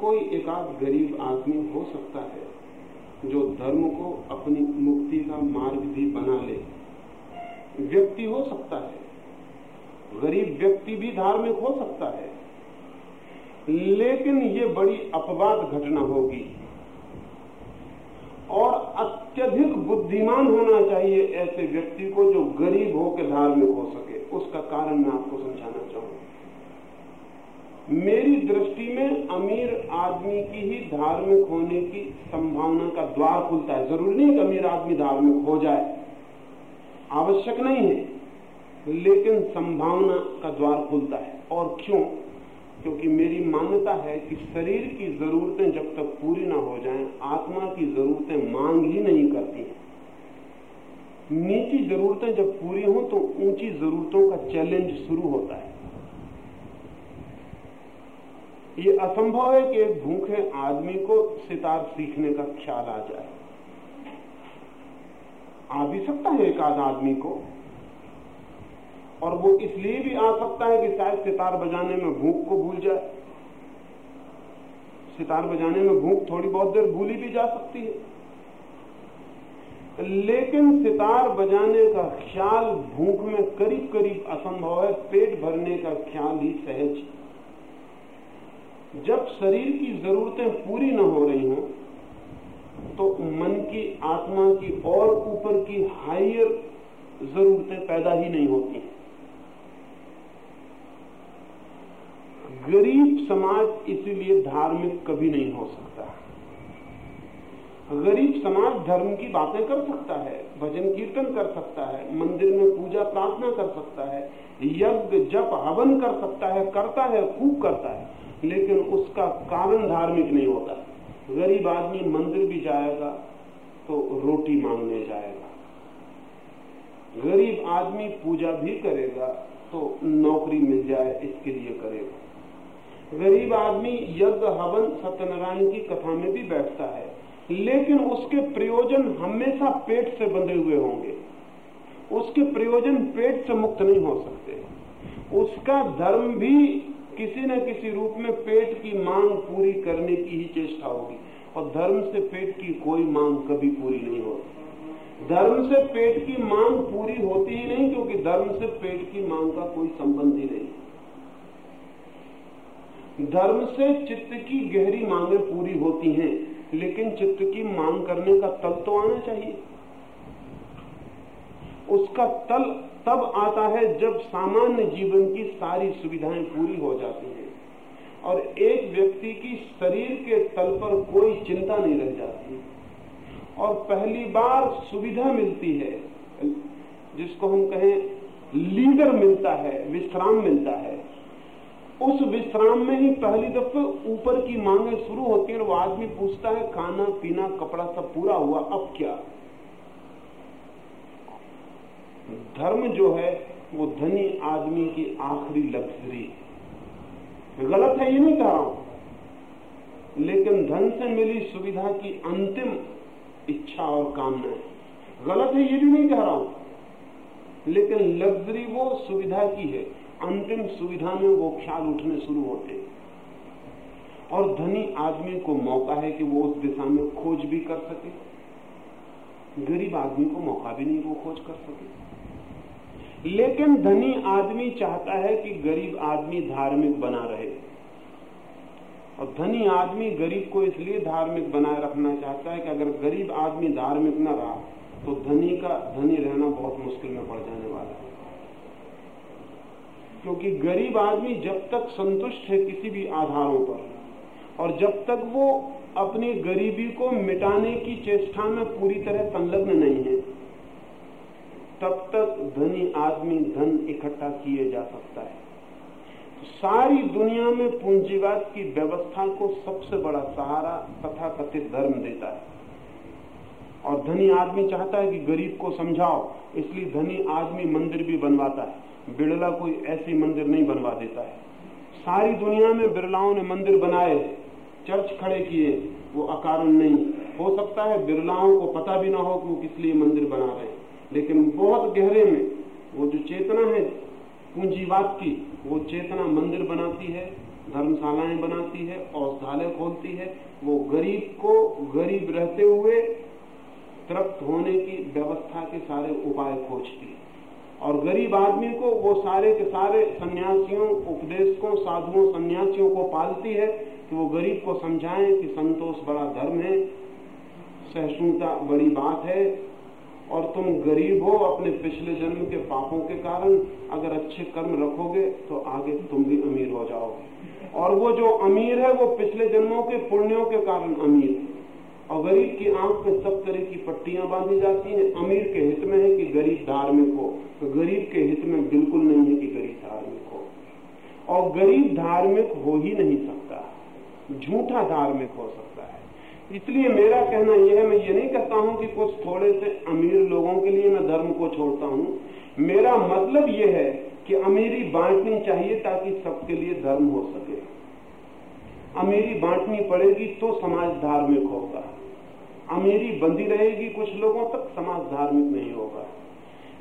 कोई एक आध गरीब आदमी हो सकता है जो धर्म को अपनी मुक्ति का मार्ग भी बना ले। व्यक्ति हो सकता है, गरीब व्यक्ति भी धार्मिक हो सकता है, लेकिन ये बड़ी अपवाद घटना होगी। और अत्यधिक बुद्धिमान होना चाहिए ऐसे व्यक्ति को जो गरीब हो के धार्मिक हो सके। उसका कारण मैं आपको समझाना चाहूँगा मेरी दृष्टि में अमीर आदमी की ही धार्मिक होने की संभावना का द्वार खुलता है। ज़रूरी नहीं कि अमीर आदमी धार्मिक हो जाए। आवश्यक नहीं है, लेकिन संभावना का द्वार खुलता है। और क्यों? क्योंकि मेरी मान्यता है कि शरीर की जरूरतें जब तक पूरी ना हो जाएँ, आत्मा की जरूरतें मांग ही नहीं करती नीची जरूरतें जब पूरी हों तो ऊँची जरूरतों का चैलेंज शुरू होता है। ये असंभव है कि एक भूखे आदमी को सितार सीखने का ख्याल आ जाए। आ भी सकता है एक आध आदमी को। और वो इसलिए भी आ सकता है कि शायद सितार बजाने में भूख को भूल जाए। सितार बजाने में भूख थोड़ी बहुत देर भूली भी जा सकती है। लेकिन सितार बजाने का ख्याल भूख में करीब करीब असंभव है, पेट भरने का ख्याल ही सहज। जब शरीर की जरूरतें पूरी न हो रही हों तो मन की, आत्मा की और ऊपर की हाइयर जरूरतें पैदा ही नहीं होती हैं गरीब समाज इसीलिए धार्मिक कभी नहीं हो सकता। गरीब समाज धर्म की बातें कर सकता है, भजन कीर्तन कर सकता है, मंदिर में पूजा प्रार्थना कर सकता है, यज्ञ, जप, हवन कर सकता है, करता है, खूब करता है, लेकिन उसका कारण धार्मिक नहीं होता। गरीब आदमी मंदिर भी जाएगा तो रोटी मांगने जाएगा। गरीब आदमी पूजा भी करेगा तो नौकरी मिल जाए, इसके लिए करेगा। गरीब आदमी यज्ञ हवन सत्यनारायण की कथा में भी बैठता है, लेकिन उसके प्रयोजन हमेशा पेट से बंधे हुए होंगे। उसके प्रयोजन पेट से मुक्त नहीं हो सकते। उसका धर्म भी किसी न किसी रूप में पेट की मांग पूरी करने की ही चेष्टा होगी, और धर्म से पेट की कोई मांग कभी पूरी नहीं होती। धर्म से पेट की मांग पूरी होती ही नहीं, क्योंकि धर्म से पेट की मांग का कोई संबंध ही नहीं। धर्म से चित्त की गहरी मांगे पूरी होती हैं, लेकिन चित्त की मांग करने का तल तो आना चाहिए। उसका तल तब आता है जब सामान्य जीवन की सारी सुविधाएँ पूरी हो जाती हैं, और एक व्यक्ति की शरीर के तल पर कोई चिंता नहीं रह जाती। और पहली बार सुविधा मिलती है, जिसको हम कहें लीडर मिलता है, विश्राम मिलता है। उस विश्राम में ही पहली दफे ऊपर की मांगे शुरू होती है वो आदमी पूछता है, खाना, पीना, कपड़ा सब पूरा हुआ, अब क्या? धर्म जो है, वो धनी आदमी की आखिरी लग्जरी। गलत है, ये नहीं कह रहा हूँ। लेकिन धन से मिली सुविधा की अंतिम इच्छा और कामना है। गलत है, ये भी नहीं कह रहा हूँ। लेकिन लग्जरी वो सुविधा की है अंतिम सुविधा में वो ख्याल उठने शुरू होते हैं। और धनी आदमी को मौका है कि वो उस दिशा में खोज भी कर सके। गरीब आदमी को मौका भी नहीं वो खोज कर सके। लेकिन धनी आदमी चाहता है कि गरीब आदमी धार्मिक बना रहे। और धनी आदमी गरीब को इसलिए धार्मिक बनाए रखना चाहता है कि अगर गरीब आदमी धार्मिक न रहा तो धनी का, धनी रहना बहुत मुश्किल में पड़ जाने वाला है। क्योंकि गरीब आदमी जब तक संतुष्ट है किसी भी आधारों पर, और जब तक वो अपनी गरीबी को मिटाने की चेष्टा में पूरी तरह संलग्न नहीं है, तब तक धनी आदमी धन इकट्ठा किए जा सकता है। सारी दुनिया में पूंजीवाद की व्यवस्था को सबसे बड़ा सहारा तथा कथित धर्म देता है। और धनी आदमी चाहता है कि गरीब को समझाओ, इसलिए धनी आदमी मंदिर भी बनवाता है। बिरला कोई ऐसी मंदिर नहीं बनवा देता है। सारी दुनिया में बिरलाओं ने मंदिर बनाए, चर्च खड़े किए, वो अकारण नहीं। हो सकता है बिरलाओं को पता भी ना हो कि वो किस लिए मंदिर बना रहे लेकिन बहुत गहरे में वो जो चेतना है, पूंजीवाद की, वो चेतना मंदिर बनाती है, धर्मशालाएँ बनाती है, औषधालय खोलती है। वो गरीब को गरीब रहते हुए तृप्त होने की व्यवस्था के सारे उपाय खोजती है। और गरीब आदमी को वो सारे के सारे सन्यासियों, उपदेशकों, साधुओं, सन्यासियों को पालती है कि वो गरीब को समझाएँ कि संतोष बड़ा धर्म है, सहिष्णुता बड़ी बात है, और तुम गरीब हो अपने पिछले जन्म के पापों के कारण, अगर अच्छे कर्म रखोगे तो आगे तुम भी अमीर हो जाओगे। और वो जो अमीर है, वो पिछले जन्मों के पुण्यों के कारण अमीर है। और गरीब की आँख में सब तरह की पट्टियाँ बांधी जाती हैं। अमीर के हित में है कि गरीब धार्मिक हो। तो गरीब के हित में बिल्कुल नहीं है कि गरीब धार्मिक हो। और गरीब धार्मिक हो ही नहीं सकता। झूठा धार्मिक हो सकता है। इसलिए मेरा कहना यह है, मैं ये नहीं कहता हूँ कि कुछ थोड़े से अमीर लोगों के लिए मैं धर्म को छोड़ता हूँ। मेरा मतलब यह है कि अमीरी बांटनी चाहिए ताकि सबके लिए धर्म हो सके। अमीरी बांटनी पड़ेगी तो समाज धार्मिक होगा। अमीरी बंधी रहेगी, कुछ लोगों तक समाज धार्मिक नहीं होगा।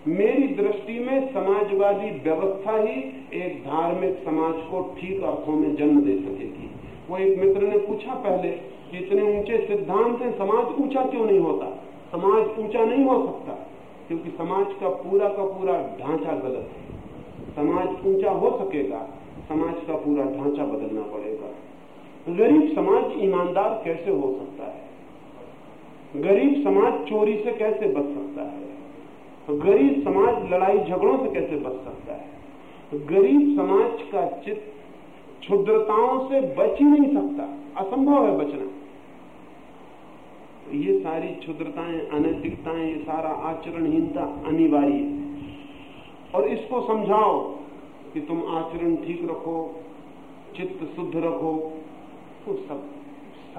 मेरी दृष्टि में समाजवादी व्यवस्था ही एक धार्मिक समाज को ठीक अर्थों में जन्म दे सकेगी। वो एक मित्र ने पूछा पहले कि इतने ऊँचे सिद्धांत हैं, समाज ऊँचा क्यों नहीं होता? समाज ऊँचा नहीं हो सकता, क्योंकि समाज का पूरा का पूरा ढांचा गलत है। समाज ऊँचा हो सकेगा, समाज का पूरा ढांचा बदलना पड़ेगा। गरीब समाज ईमानदार कैसे हो सकता है? गरीब समाज चोरी से कैसे बच सकता है? गरीब समाज लड़ाई झगड़ों से कैसे बच सकता है? गरीब समाज का चित्त क्षुद्रताओं से बच ही नहीं सकता। असंभव है बचना। तो ये सारी क्षुद्रताएँ, अनैतिकताएँ, ये सारा आचरणहीनता अनिवार्य है। और इसको समझाओ कि तुम आचरण ठीक रखो, चित्त शुद्ध रखो तो सब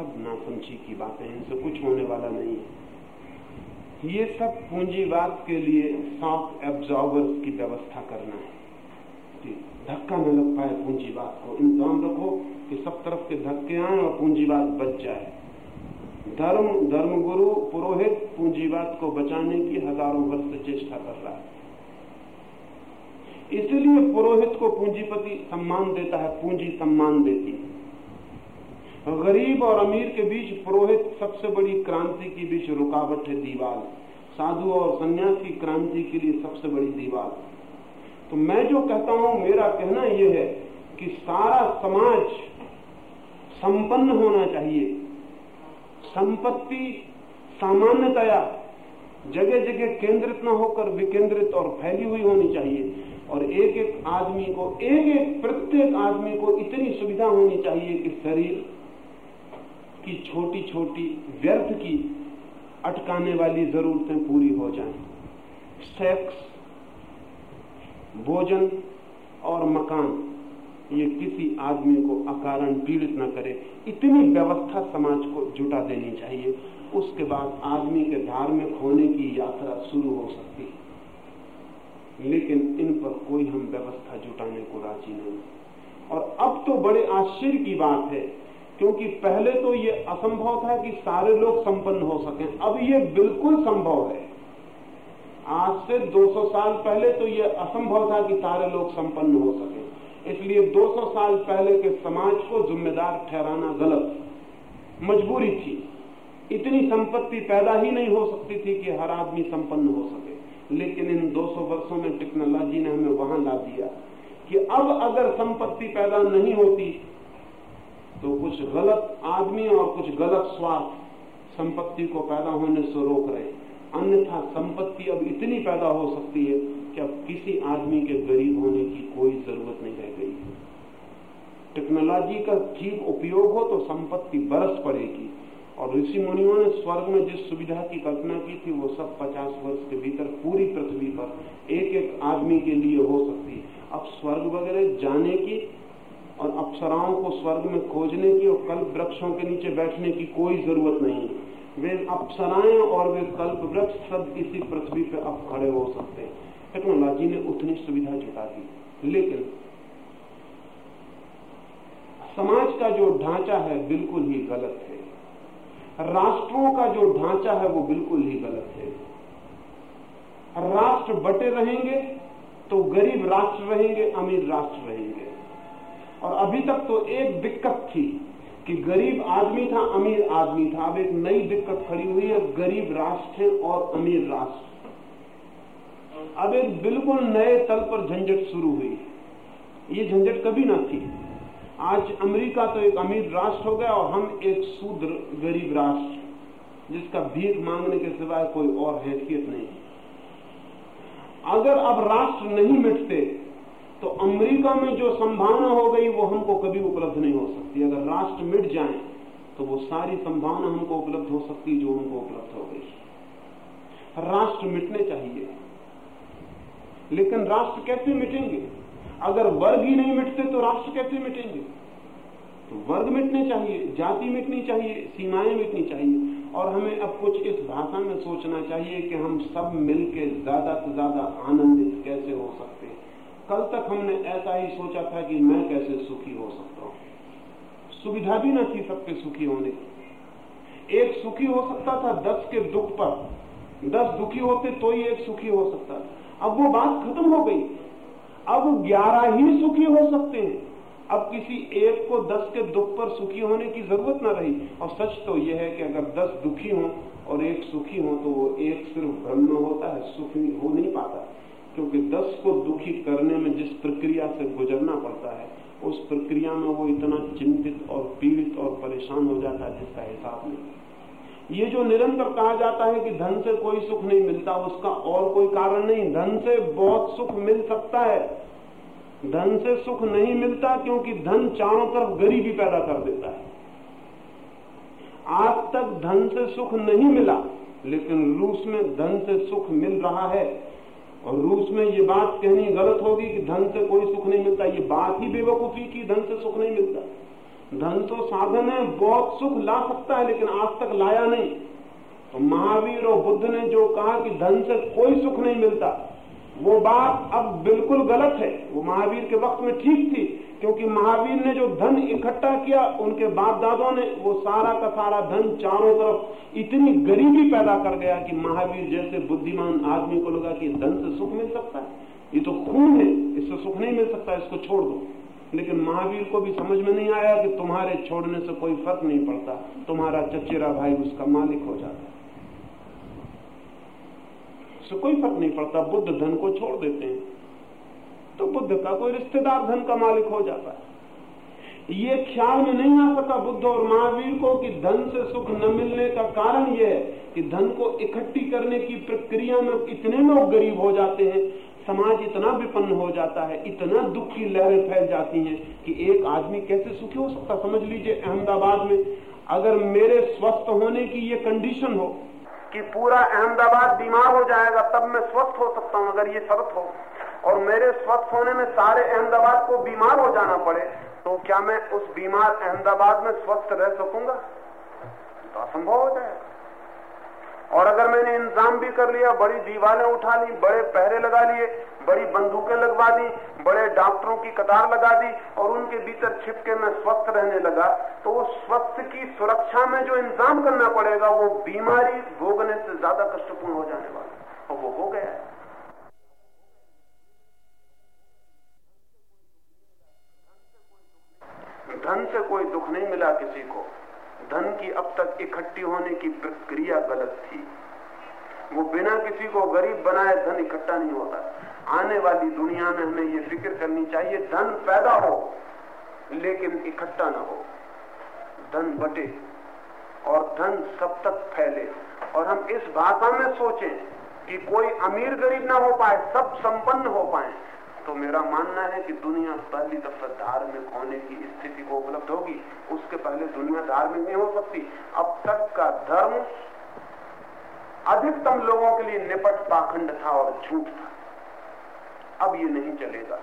सब नासमझी की बातें इनसे कुछ होने वाला नहीं है। ये सब पूंजीवाद के लिए सॉफ्ट एब्जॉर्बर्स की व्यवस्था करना है। धक्का न लग पाए पूंजीवाद को। इंतज़ाम रखो कि सब तरफ़ के धक्के आए और पूंजीवाद बच जाए। धर्म, धर्मगुरु पुरोहित पूंजीवाद को बचाने की हज़ारों वर्ष से चेष्टा कर रहा है। इसलिए पुरोहित को पूंजीपति सम्मान देता है, पूंजी सम्मान देती है। गरीब और अमीर के बीच पुरोहित सबसे बड़ी क्रांति के बीच रुकावट है दीवार। साधु और सन्यासी क्रांति के लिए सबसे बड़ी दीवार। तो मैं जो कहता हूँ, मेरा कहना यह है कि सारा समाज संपन्न होना चाहिए। संपत्ति सामान्यतया जगह जगह केंद्रित न होकर विकेंद्रित और फैली हुई होनी चाहिए और एक एक आदमी को एक एक प्रत्येक आदमी को इतनी सुविधा होनी चाहिए कि शरीर की छोटी छोटी व्यर्थ की अटकाने वाली जरूरतें पूरी हो जाएँ। सेक्स भोजन और मकान, ये किसी आदमी को अकारण पीड़ित न करे। इतनी व्यवस्था समाज को जुटा देनी चाहिए। उसके बाद आदमी के धार्मिक होने की यात्रा शुरू हो सकती है। लेकिन इन पर कोई हम व्यवस्था जुटाने को राज़ी नहीं। और अब तो बड़े आश्चर्य की बात है क्योंकि पहले तो ये असंभव था कि सारे लोग संपन्न हो सके। अब ये बिल्कुल संभव है। आज से 200 साल पहले तो ये असंभव था कि सारे लोग संपन्न हो सके। इसलिए 200 साल पहले के समाज को जिम्मेदार ठहराना गलत, मजबूरी थी। इतनी संपत्ति पैदा ही नहीं हो सकती थी कि हर आदमी संपन्न हो सके। लेकिन इन 200 वर्षों में टेक्नोलॉजी ने हमें वहाँ ला दिया कि अब अगर संपत्ति पैदा नहीं होती तो कुछ गलत आदमी और कुछ गलत स्वार्थ संपत्ति को पैदा होने से रोक रहे अन्यथा संपत्ति अब इतनी पैदा हो सकती है कि अब किसी आदमी के गरीब होने की कोई ज़रूरत नहीं रह गई टेक्नोलॉजी का ठीक उपयोग हो तो संपत्ति बरस पड़ेगी। और ऋषि मुनियों ने स्वर्ग में जिस सुविधा की कल्पना की थी, वो सब पचास वर्ष के भीतर पूरी पृथ्वी पर एक एक आदमी के लिए हो सकती है। अब स्वर्ग वगैरह जाने की और अप्सराओं को स्वर्ग में खोजने की और कल्प वृक्षों के नीचे बैठने की कोई ज़रूरत नहीं। वे अप्सराएँ और वे कल्प वृक्ष सब इसी पृथ्वी पर अब खड़े हो सकते हैं। टेक्नोलॉजी ने उतनी सुविधा जुटा दी। लेकिन समाज का जो ढांचा है बिल्कुल ही गलत है। राष्ट्रों का जो ढांचा है वो बिल्कुल ही गलत है। राष्ट्र बटे रहेंगे तो गरीब राष्ट्र रहेंगे, अमीर राष्ट्र रहेंगे। और अभी तक तो एक दिक्कत थी कि गरीब आदमी था, अमीर आदमी था। अब एक नई दिक्कत खड़ी हुई है, गरीब राष्ट्र है और अमीर राष्ट्र। अब एक बिल्कुल नए तल पर झंझट शुरू हुई। ये झंझट कभी ना थी। आज अमेरिका तो एक अमीर राष्ट्र हो गया और हम एक शूद्र गरीब राष्ट्र, जिसका भीख मांगने के सिवाय कोई और हैसियत नहीं। अगर अब राष्ट्र नहीं मिटते तो अमेरिका में जो संभावना हो गई, वो हमको कभी उपलब्ध नहीं हो सकती। अगर राष्ट्र मिट जाए तो वो सारी संभावना हमको उपलब्ध हो सकती, जो उनको उपलब्ध हो गई। राष्ट्र मिटने चाहिए। लेकिन राष्ट्र कैसे मिटेंगे? अगर वर्ग ही नहीं मिटते तो राष्ट्र कैसे मिटेंगे? तो वर्ग मिटने चाहिए, जाति मिटनी चाहिए, सीमाएँ मिटनी चाहिए। और हमें अब कुछ इस भाषा में सोचना चाहिए कि हम सब मिलकर ज़्यादा से ज़्यादा आनंदित कैसे हो सकते कल तक हमने ऐसा ही सोचा था कि मैं कैसे सुखी हो सकता हूँ। सुविधा भी न थी सबके सुखी होने की। एक सुखी हो सकता था दस के दुख पर। दस दुखी होते तो ही एक सुखी हो सकता था। अब वो बात खत्म हो गई। अब ग्यारह ही सुखी हो सकते हैं। अब किसी एक को दस के दुख पर सुखी होने की ज़रूरत ना रही। और सच तो यह है कि अगर दस दुखी हो और एक सुखी हो तो वो एक सिर्फ़ भ्रम होता है, सुखी हो नहीं पाता। क्योंकि दस को दुखी करने में जिस प्रक्रिया से गुजरना पड़ता है, उस प्रक्रिया में वो इतना चिंतित और पीड़ित और परेशान हो जाता है जिसका हिसाब नहीं ये जो निरंतर कहा जाता है कि धन से कोई सुख नहीं मिलता, उसका और कोई कारण नहीं। धन से बहुत सुख मिल सकता है। धन से सुख नहीं मिलता क्योंकि धन चारों तरफ़ गरीबी पैदा कर देता है। आज तक धन से सुख नहीं मिला, लेकिन रूस में धन से सुख मिल रहा है। और रूस में ये बात कहनी गलत होगी कि धन से कोई सुख नहीं मिलता। ये बात ही बेवकूफ़ी की धन से सुख नहीं मिलता। धन तो साधन है, बहुत सुख ला सकता है, लेकिन आज तक लाया नहीं। तो महावीर और बुद्ध ने जो कहा कि धन से कोई सुख नहीं मिलता, वो बात अब बिल्कुल गलत है। वो महावीर के वक्त में ठीक थी क्योंकि महावीर ने जो धन इकट्ठा किया, उनके बाप दादों ने, वो सारा का सारा धन चारों तरफ़ इतनी गरीबी पैदा कर गया कि महावीर जैसे बुद्धिमान आदमी को लगा कि धन से सुख मिल सकता है। ये तो खून है, इससे सुख नहीं मिल सकता, इसको छोड़ दो। लेकिन महावीर को भी समझ में नहीं आया कि तुम्हारे छोड़ने से कोई फ़र्क नहीं पड़ता। तुम्हारा चचेरा भाई उसका मालिक हो जाता उससे कोई फ़र्क नहीं पड़ता, बुद्ध धन को छोड़ देते हैं। तो बुद्ध का कोई रिश्तेदार धन का मालिक हो जाता है। ये ख्याल में नहीं आ सका बुद्ध और महावीर को कि धन से सुख न मिलने का कारण यह है कि धन को इकट्ठी करने की प्रक्रिया में इतने लोग गरीब हो जाते हैं, समाज इतना विपन्न हो जाता है, इतना दुख की लहरें फैल जाती हैं कि एक आदमी कैसे सुखी हो सकता समझ लीजिए अहमदाबाद में, अगर मेरे स्वस्थ होने की ये कंडीशन हो कि पूरा अहमदाबाद बीमार हो जाएगा, तब मैं स्वस्थ हो सकता हूँ, अगर ये शर्त हो। और मेरे स्वस्थ होने में सारे अहमदाबाद को बीमार हो जाना पड़े तो क्या मैं उस बीमार अहमदाबाद में स्वस्थ रह सकूँगा? तो असंभव हो जाएगा। और अगर मैंने इंतज़ाम भी कर लिया, बड़ी दीवारें उठा ली, बड़े पहरे लगा लिए बड़ी बंदूकें लगवा दी, बड़े डॉक्टरों की कतार लगा दी और उनके भीतर छिपके में स्वस्थ रहने लगा। तो उस स्वस्थ की सुरक्षा में जो इंतज़ाम करना पड़ेगा, वो बीमारी भोगने से ज़्यादा कष्टपूर्ण हो जाने वाला और वो हो गया धन से कोई दुख नहीं मिला किसी को। धन की अब तक इकट्ठी होने की प्रक्रिया गलत थी। वो बिना किसी को गरीब बनाए धन इकट्ठा नहीं होता। आने वाली दुनिया में हमें ये फ़िक्र करनी चाहिए, धन पैदा हो, लेकिन इकट्ठा ना हो। धन बटे और धन सब तक फैले। और हम इस भाषा में सोचें कि कोई अमीर गरीब ना हो पाए, सब संपन्न हो पाए तो मेरा मानना है कि दुनिया पहली दफ़ा धार्मिक होने की स्थिति को उपलब्ध होगी। उसके पहले दुनिया धार्मिक नहीं हो सकती। अब तक का धर्म अधिकतम लोगों के लिए निपट पाखंड था और झूठ था। अब ये नहीं चलेगा।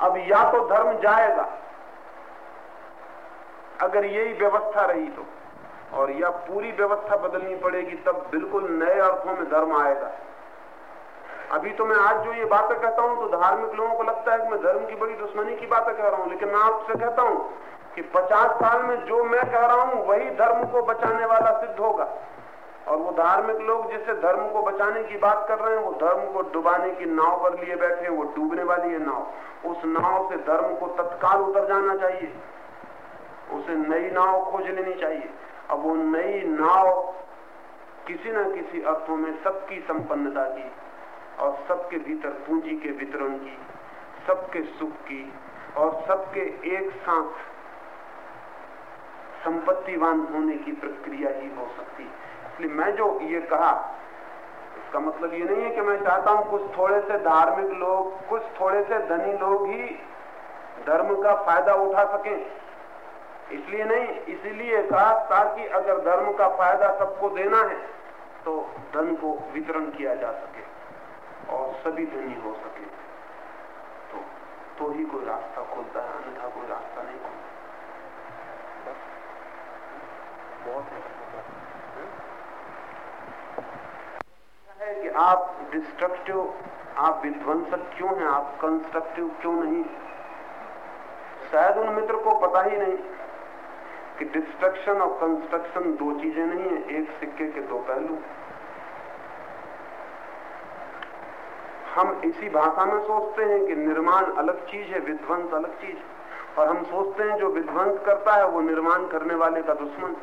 अब या तो धर्म जाएगा, अगर यही व्यवस्था रही तो और या पूरी व्यवस्था बदलनी पड़ेगी, तब बिल्कुल नए अर्थों में धर्म आएगा। अभी तो मैं आज जो ये बातें कहता हूँ तो धार्मिक लोगों को लगता है कि मैं धर्म की बड़ी दुश्मनी की बातें कह रहा हूँ, लेकिन मैं आपसे कहता हूँ कि 50 साल में जो मैं कह रहा हूँ, वही धर्म को बचाने वाला सिद्ध होगा। और वो धार्मिक लोग जिससे धर्म को बचाने की बात कर रहे हैं, वो धर्म को डुबाने की नाव पर लिए बैठे वो डूबने वाली है नाव। उस नाव से धर्म को तत्काल उतर जाना चाहिए। उसे नई नाव खोज लेनी चाहिए। अब वो नई नाव किसी न किसी अर्थों में सबकी संपन्नता की और सबके भीतर पूंजी के वितरण की, सबके सुख की और सबके एक साथ संपत्तिवान होने की प्रक्रिया ही हो सकती। इसलिए मैं जो ये कहा, इसका मतलब ये नहीं है कि मैं चाहता हूँ कुछ थोड़े से धार्मिक लोग, कुछ थोड़े से धनी लोग ही धर्म का फ़ायदा उठा सके। इसलिए नहीं, इसीलिए कहा, ताकि अगर धर्म का फ़ायदा सबको देना है तो धन को वितरण किया जा सके और सभी धनी हो सके। तो तो ही कोई रास्ता खुलता है, अन्यथा कोई रास्ता नहीं खुलता। बहुत है। कि आप डिस्ट्रक्टिव आप विध्वंसक क्यों हैं? आप कंस्ट्रक्टिव क्यों नहीं शायद उन मित्र को पता ही नहीं कि डिस्ट्रक्शन और कंस्ट्रक्शन दो चीज़ें नहीं है, एक सिक्के के दो पहलू। हम इसी भाषा में सोचते हैं कि निर्माण अलग चीज़ है, विध्वंस अलग चीज़। है और हम सोचते हैं जो विध्वंस करता है, वो निर्माण करने वाले का दुश्मन।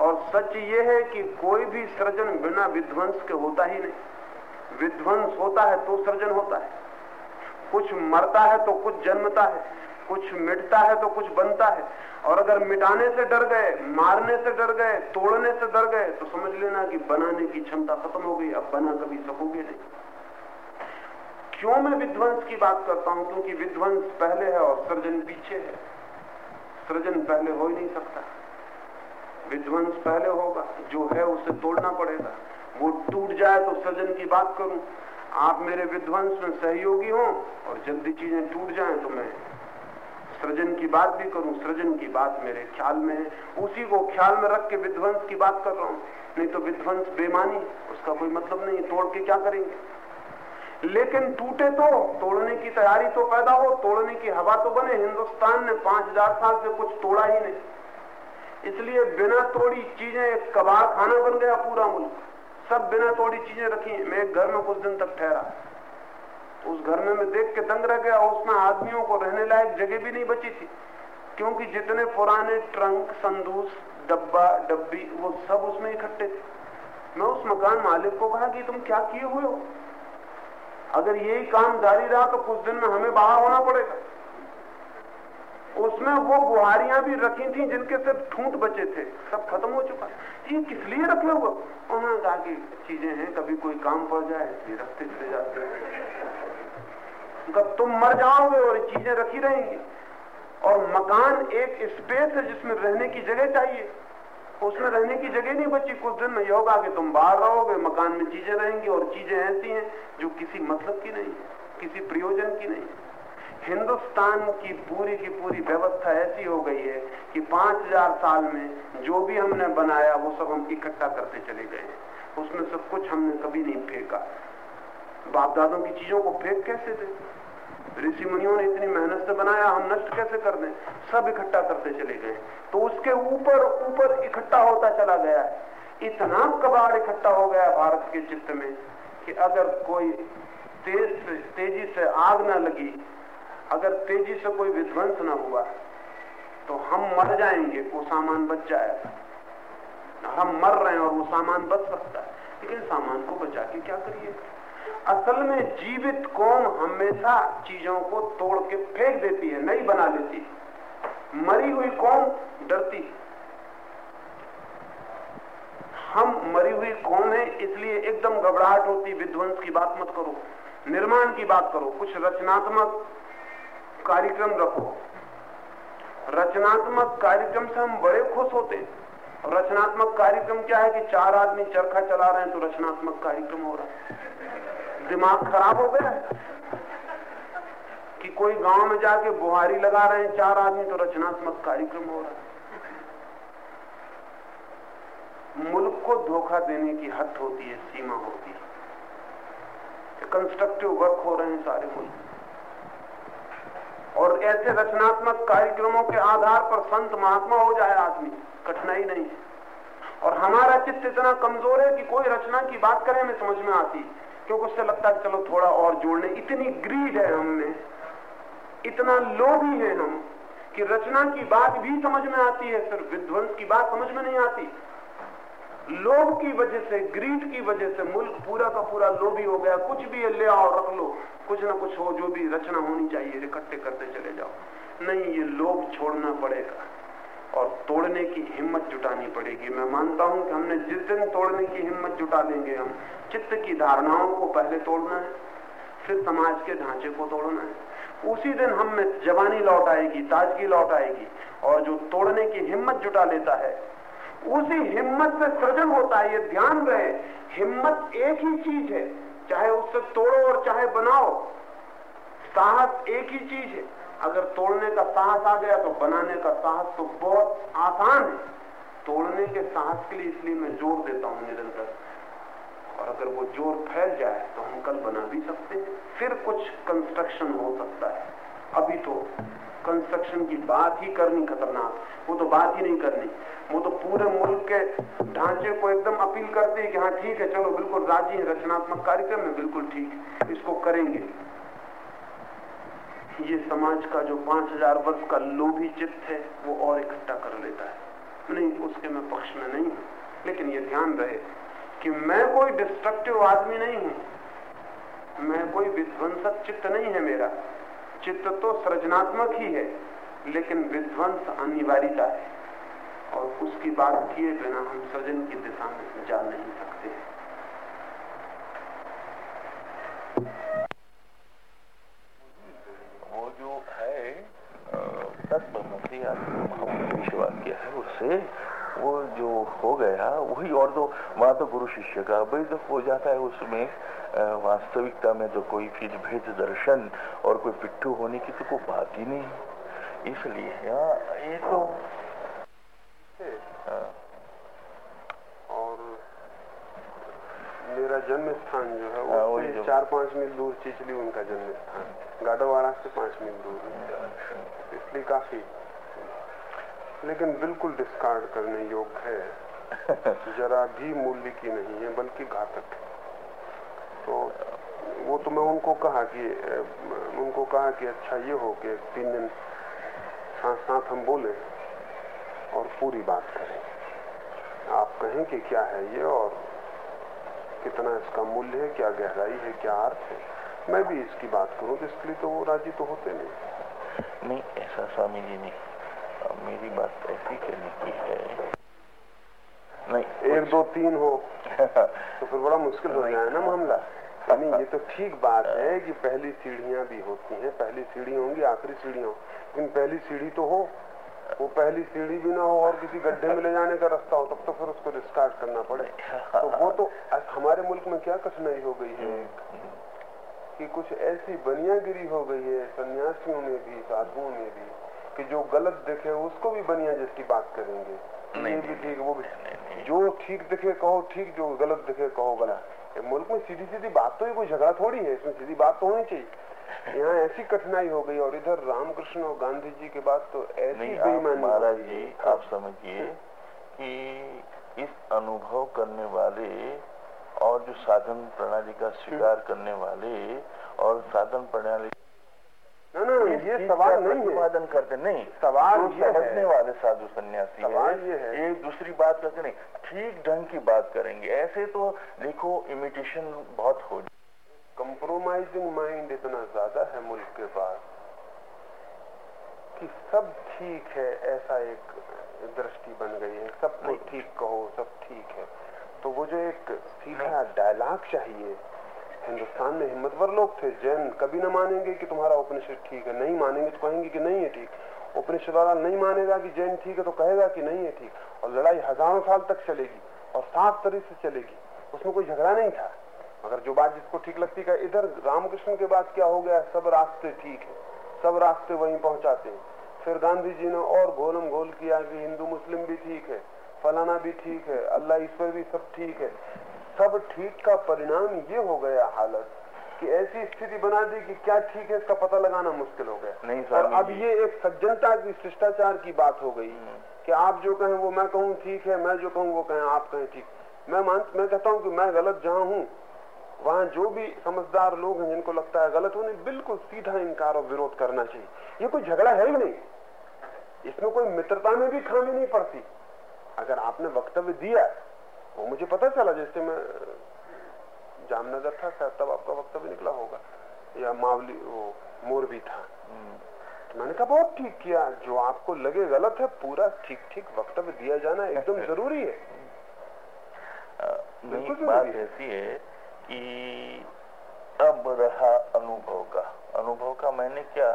और सच ये है कि कोई भी सृजन बिना विध्वंस के होता ही नहीं। विध्वंस होता है तो सृजन होता है। कुछ मरता है तो कुछ जन्मता है। कुछ मिटता है तो कुछ बनता है। और अगर मिटाने से डर गए, मारने से डर गए, तोड़ने से डर गए तो समझ लेना कि बनाने की क्षमता खत्म हो गई। अब बना कभी सकोगे नहीं। क्यों मैं विध्वंस की बात करता हूँ? क्योंकि विध्वंस पहले है और सृजन पीछे है। सृजन पहले हो ही नहीं सकता। विध्वंस पहले होगा जो है उसे तोड़ना पड़ेगा। वो टूट जाए तो सृजन की बात करूँ। आप मेरे विध्वंस में सहयोगी हो और जल्दी चीज़ें टूट जाए तो मैं सृजन की बात भी करूँ। सृजन की बात मेरे ख्याल में है। उसी को ख्याल में रख के विध्वंस की बात कर रहा हूँ। नहीं तो विध्वंस बेमानी, उसका कोई मतलब नहीं तोड़ के क्या करेंगे? लेकिन टूटे तो तोड़ने की तैयारी तो पैदा हो। तोड़ने की हवा तो बने। हिंदुस्तान ने पाँच हज़ार साल से कुछ तोड़ा ही नहीं। इसलिए बिना तोड़ी चीज़ें एक कबाड़ खाना बन गया पूरा मुल्क। सब बिना तोड़ी चीज़ें रखी, मैं घर में कुछ दिन तक ठहरा। उस घर में मैं देख के दंग रह गया उसमें आदमियों को रहने लायक जगह भी नहीं बची थी। क्योंकि जितने पुराने ट्रंक, संदूस, डब्बा, डब्बी, वो सब उसमें इकट्ठे थे। मैं उस मकान मालिक को कहा कि तुम क्या किए हुए हो? अगर यही काम जारी रहा तो कुछ दिन में हमें बाहर होना पड़ेगा। उसमें वो बुहारियाँ भी रखी थी जिनके सिर्फ़ ठूंठ बचे थे। सब खत्म हो चुका। ये किस लिए रखे हुए उन्होंने कहा कि चीज़ें हैं, कभी कोई काम पड़ जाए, इसलिए रखते चले जाते हैं। तुम मर जाओगे और चीज़ें रखी रहेंगी। और मकान एक स्पेस है जिसमें रहने की जगह चाहिए। उसमें रहने की जगह नहीं बची। कुछ दिन में यह होगा कि तुम बाहर रहोगे, मकान में चीज़ें रहेंगी और चीज़ें ऐसी हैं जो किसी मतलब की नहीं है, किसी प्रयोजन की नहीं हिंदुस्तान की पूरी की पूरी व्यवस्था ऐसी हो गई है कि पाँच हज़ार साल में जो भी हमने बनाया, वो सब हम इकट्ठा करते चले गए उसमें सब कुछ हमने कभी नहीं फेंका। बाप दादों की चीज़ों को फेंक कैसे दे ऋषि मुनियों ने इतनी मेहनत से बनाया, हम नष्ट कैसे कर दें? सब इकट्ठा करते चले गए तो उसके ऊपर ऊपर इकट्ठा होता चला गया है। इतना कबाड़ इकट्ठा हो गया भारत के चित्त में कि अगर कोई तेज से, तेज़ी से आग ना लगी अगर तेज़ी से कोई विध्वंस ना हुआ तो हम मर जाएँगे, वो सामान बच जाएगा। हम मर रहे हैं और वो सामान बच सकता है। लेकिन सामान को बचा के क्या करिए? असल में जीवित कौम हमेशा चीज़ों को तोड़ के फेंक देती है, नहीं बना लेती। मरी हुई कौम डरती हम मरी हुई कौम है, इसलिए एकदम घबराहट होती, विध्वंस की बात मत करो, निर्माण की बात करो, कुछ रचनात्मक कार्यक्रम रखो। रचनात्मक कार्यक्रम से हम बड़े खुश होते हैं। रचनात्मक कार्यक्रम क्या है कि चार आदमी चरखा चला रहे हैं तो रचनात्मक कार्यक्रम हो रहा है। दिमाग खराब हो गया कि कोई गाँव में जाके बुहारी लगा रहे हैं चार आदमी तो रचनात्मक कार्यक्रम हो रहा है। मुल्क को धोखा देने की हद होती है, सीमा होती है। कंस्ट्रक्टिव वर्क हो रहे हैं सारे मुल्क। और ऐसे रचनात्मक कार्यक्रमों के आधार पर संत महात्मा हो जाए आदमी, कठिनाई नहीं है। और हमारा चित्त इतना कमज़ोर है कि कोई रचना की बात करें, हमें समझ में आती क्योंकि उससे लगता है चलो, थोड़ा और जोड़ने इतनी ग्रीड है हमने इतना लोभी है हम, कि रचना की बात भी समझ में आती है सिर्फ़ विध्वंस की बात समझ में नहीं आती। लोभ की वजह से ग्रीड की वजह से मुल्क पूरा का पूरा लोभी हो गया। कुछ भी ले आओ, रख लो। कुछ ना कुछ हो, जो भी रचना होनी चाहिए, इकट्ठे करते चले जाओ। नहीं, ये लोभ छोड़ना पड़ेगा और तोड़ने की हिम्मत जुटानी पड़ेगी। मैं मानता हूँ कि हमने जिस दिन तोड़ने की हिम्मत जुटा लेंगे, हम चित्त की धारणाओं को पहले तोड़ना है, फिर समाज के ढांचे को तोड़ना है। उसी दिन हम जवानी लौट आएगी, ताजगी लौट आएगी और जो तोड़ने की हिम्मत जुटा लेता है उसी हिम्मत से सृजन होता है, ये ध्यान रहे। हिम्मत एक ही चीज़ है, चाहे उससे तोड़ो और चाहे बनाओ। साहस एक ही चीज़ है। अगर तोड़ने का साहस आ गया तो बनाने का साहस तो बहुत आसान है। तोड़ने के साहस के लिए इसलिए मैं ज़ोर देता हूँ निरंतर। और अगर वो ज़ोर फैल जाए तो हम कल बना भी सकते हैं। फिर कुछ कंस्ट्रक्शन हो सकता है। अभी तो कंस्ट्रक्शन की बात ही करनी खतरनाक। वो तो बात ही नहीं करनी। वो तो पूरे मुल्क के ढांचे को एकदम अपील करते हैं कि हाँ ठीक है, चलो, बिल्कुल राज़ी है, रचनात्मक कार्यक्रम है, बिल्कुल ठीक इसको करेंगे। ये समाज का जो पाँच हज़ार वर्ष का लोभी चित्त है, वो और इकट्ठा कर लेता है। नहीं, उसके मैं पक्ष में नहीं हूँ, लेकिन ये ध्यान रहे कि मैं कोई डिस्ट्रक्टिव आदमी नहीं हूँ। मैं कोई विध्वंसक चित्त नहीं है मेरा। चित्त तो सृजनात्मक ही है, लेकिन विध्वंस अनिवार्यता है। और उसकी बात किए बिना हम सृजन की दिशा में जा नहीं सकते वो जो है तत्वमसी विश्वास किया है उससे वो जो हो गया वही और तो वहाँ तो गुरु शिष्य का भेद हो जाता है उसमें। वास्तविकता में तो कोई फिर भेद दर्शन और कोई पिट्ठू होने की तो कोई बात ही नहीं। इसलिए ये तो हाँ। और मेरा जन्म स्थान जो है वो हाँ, चार पाँच मील दूर चिचली उनका जन्म स्थान गाडोवाड़ा से पाँच मील दूर। इसलिए काफ़ी लेकिन बिल्कुल डिस्कार्ड करने योग्य है। जरा भी मूल्य की नहीं है बल्कि घातक है। तो वो तो मैं उनको कहा कि उनको कहा कि अच्छा ये हो कि तीन दिन साथ साथ हम बोले और पूरी बात करें। आप कहें कि क्या है ये और कितना इसका मूल्य है क्या गहराई है क्या अर्थ है? मैं भी इसकी बात करूँ तो इसके लिए तो वो राज़ी तो होते नहीं। नहीं ऐसा स्वामी जी नहीं। मेरी बात ऐसी करने की है। नहीं एक दो तीन हो। तो फिर बड़ा मुश्किल हो जाए ना मामला। नहीं ये तो ठीक बात है कि पहली सीढ़ियाँ भी होती हैं। पहली सीढ़ी होंगी आखिरी सीढ़ी हो। लेकिन पहली सीढ़ी तो हो। वो पहली सीढ़ी भी ना हो और किसी गड्ढे में ले जाने का रास्ता हो तब तो फिर उसको रिस्टार्ट करना पड़े। तो वो तो हमारे मुल्क में क्या कठिनाई हो गई है? कि कुछ ऐसी बनियागिरी हो गई है सन्यासियों में भी साधुओं में भी। कि जो गलत दिखे उसको भी बनिया जिसकी बात करेंगे। नहीं, ये भी ठीक वो भी नहीं, जो ठीक दिखे कहो ठीक जो गलत दिखे कहो गलत। मुल्क में सीधी सीधी बात तो ही कोई झगड़ा थोड़ी है इसमें सीधी बात तो होनी चाहिए। यहाँ ऐसी कठिनाई हो गई और इधर रामकृष्ण और गांधी जी के बाद तो ऐसी बेईमानी महाराज जी आप समझिए कि इस अनुभव करने वाले और जो साधन प्रणाली का स्वीकार करने वाले और साधन प्रणाली ना ना ये सवाल नहीं है। प्रतिपादन करते नहीं सवाल ये है- समझने वाले साधु सन्यासी सवाल ये है- एक दूसरी बात करते नहीं ठीक ढंग की बात करेंगे। ऐसे तो देखो इमिटेशन बहुत हो कंप्रोमाइजिंग माइंड इतना ज़्यादा है मुल्क के पास कि सब ठीक है ऐसा एक दृष्टि बन गई है। सबको ठीक कहो सब ठीक है। तो वो जो एक सीधा डायलॉग चाहिए हिंदुस्तान में हिम्मतवर लोग थे, जैन कभी न मानेंगे कि तुम्हारा उपनिषद ठीक है। नहीं मानेंगे तो कहेंगे कि नहीं है ठीक। उपनिषद वाला नहीं मानेगा कि जैन ठीक है तो कहेगा कि नहीं है ठीक। और लड़ाई हज़ारों साल तक चलेगी और साफ़ तरह से चलेगी। उसमें कोई झगड़ा नहीं था। मगर जो बात जिसको ठीक लगती है इधर रामकृष्ण के बाद क्या हो गया? सब रास्ते ठीक है। सब रास्ते वहीं पहुंचाते हैं। फिर गांधी जी ने और गोलम घोल किया कि हिंदू मुस्लिम भी ठीक है, फलाना भी ठीक है, अल्लाह ईश्वर भी सब ठीक है। सब ठीक का परिणाम ये हो गया हालत कि ऐसी स्थिति बना दी कि क्या ठीक है इसका पता लगाना मुश्किल हो गया। नहीं और अब ये एक सज्जनता की शिष्टाचार की बात हो गई कि आप जो कहें वो मैं कहूँ ठीक है मैं जो कहूँ वो कहें आप कहें ठीक। मैं मान मैं कहता हूँ कि मैं गलत जहाँ हूँ वहाँ जो भी समझदार लोग हैं जिनको लगता है गलत उन्हें बिल्कुल सीधा इनकार और विरोध करना चाहिए। ये कोई झगड़ा है ही नहीं। इसमें कोई मित्रता में भी खामी नहीं पड़ती। अगर आपने वक्तव्य दिया वो मुझे पता चला जैसे मैं जामनगर था शायद तब आपका वक्तव्य निकला होगा। या मावली वो मोरबी था। हम्म, तो मैंने कहा बहुत ठीक किया। जो आपको लगे गलत है पूरा ठीक ठीक वक्तव्य दिया जाना एकदम ज़रूरी है। बिल्कुल बात ऐसी है कि अब रहा अनुभव का। अनुभव का मैंने क्या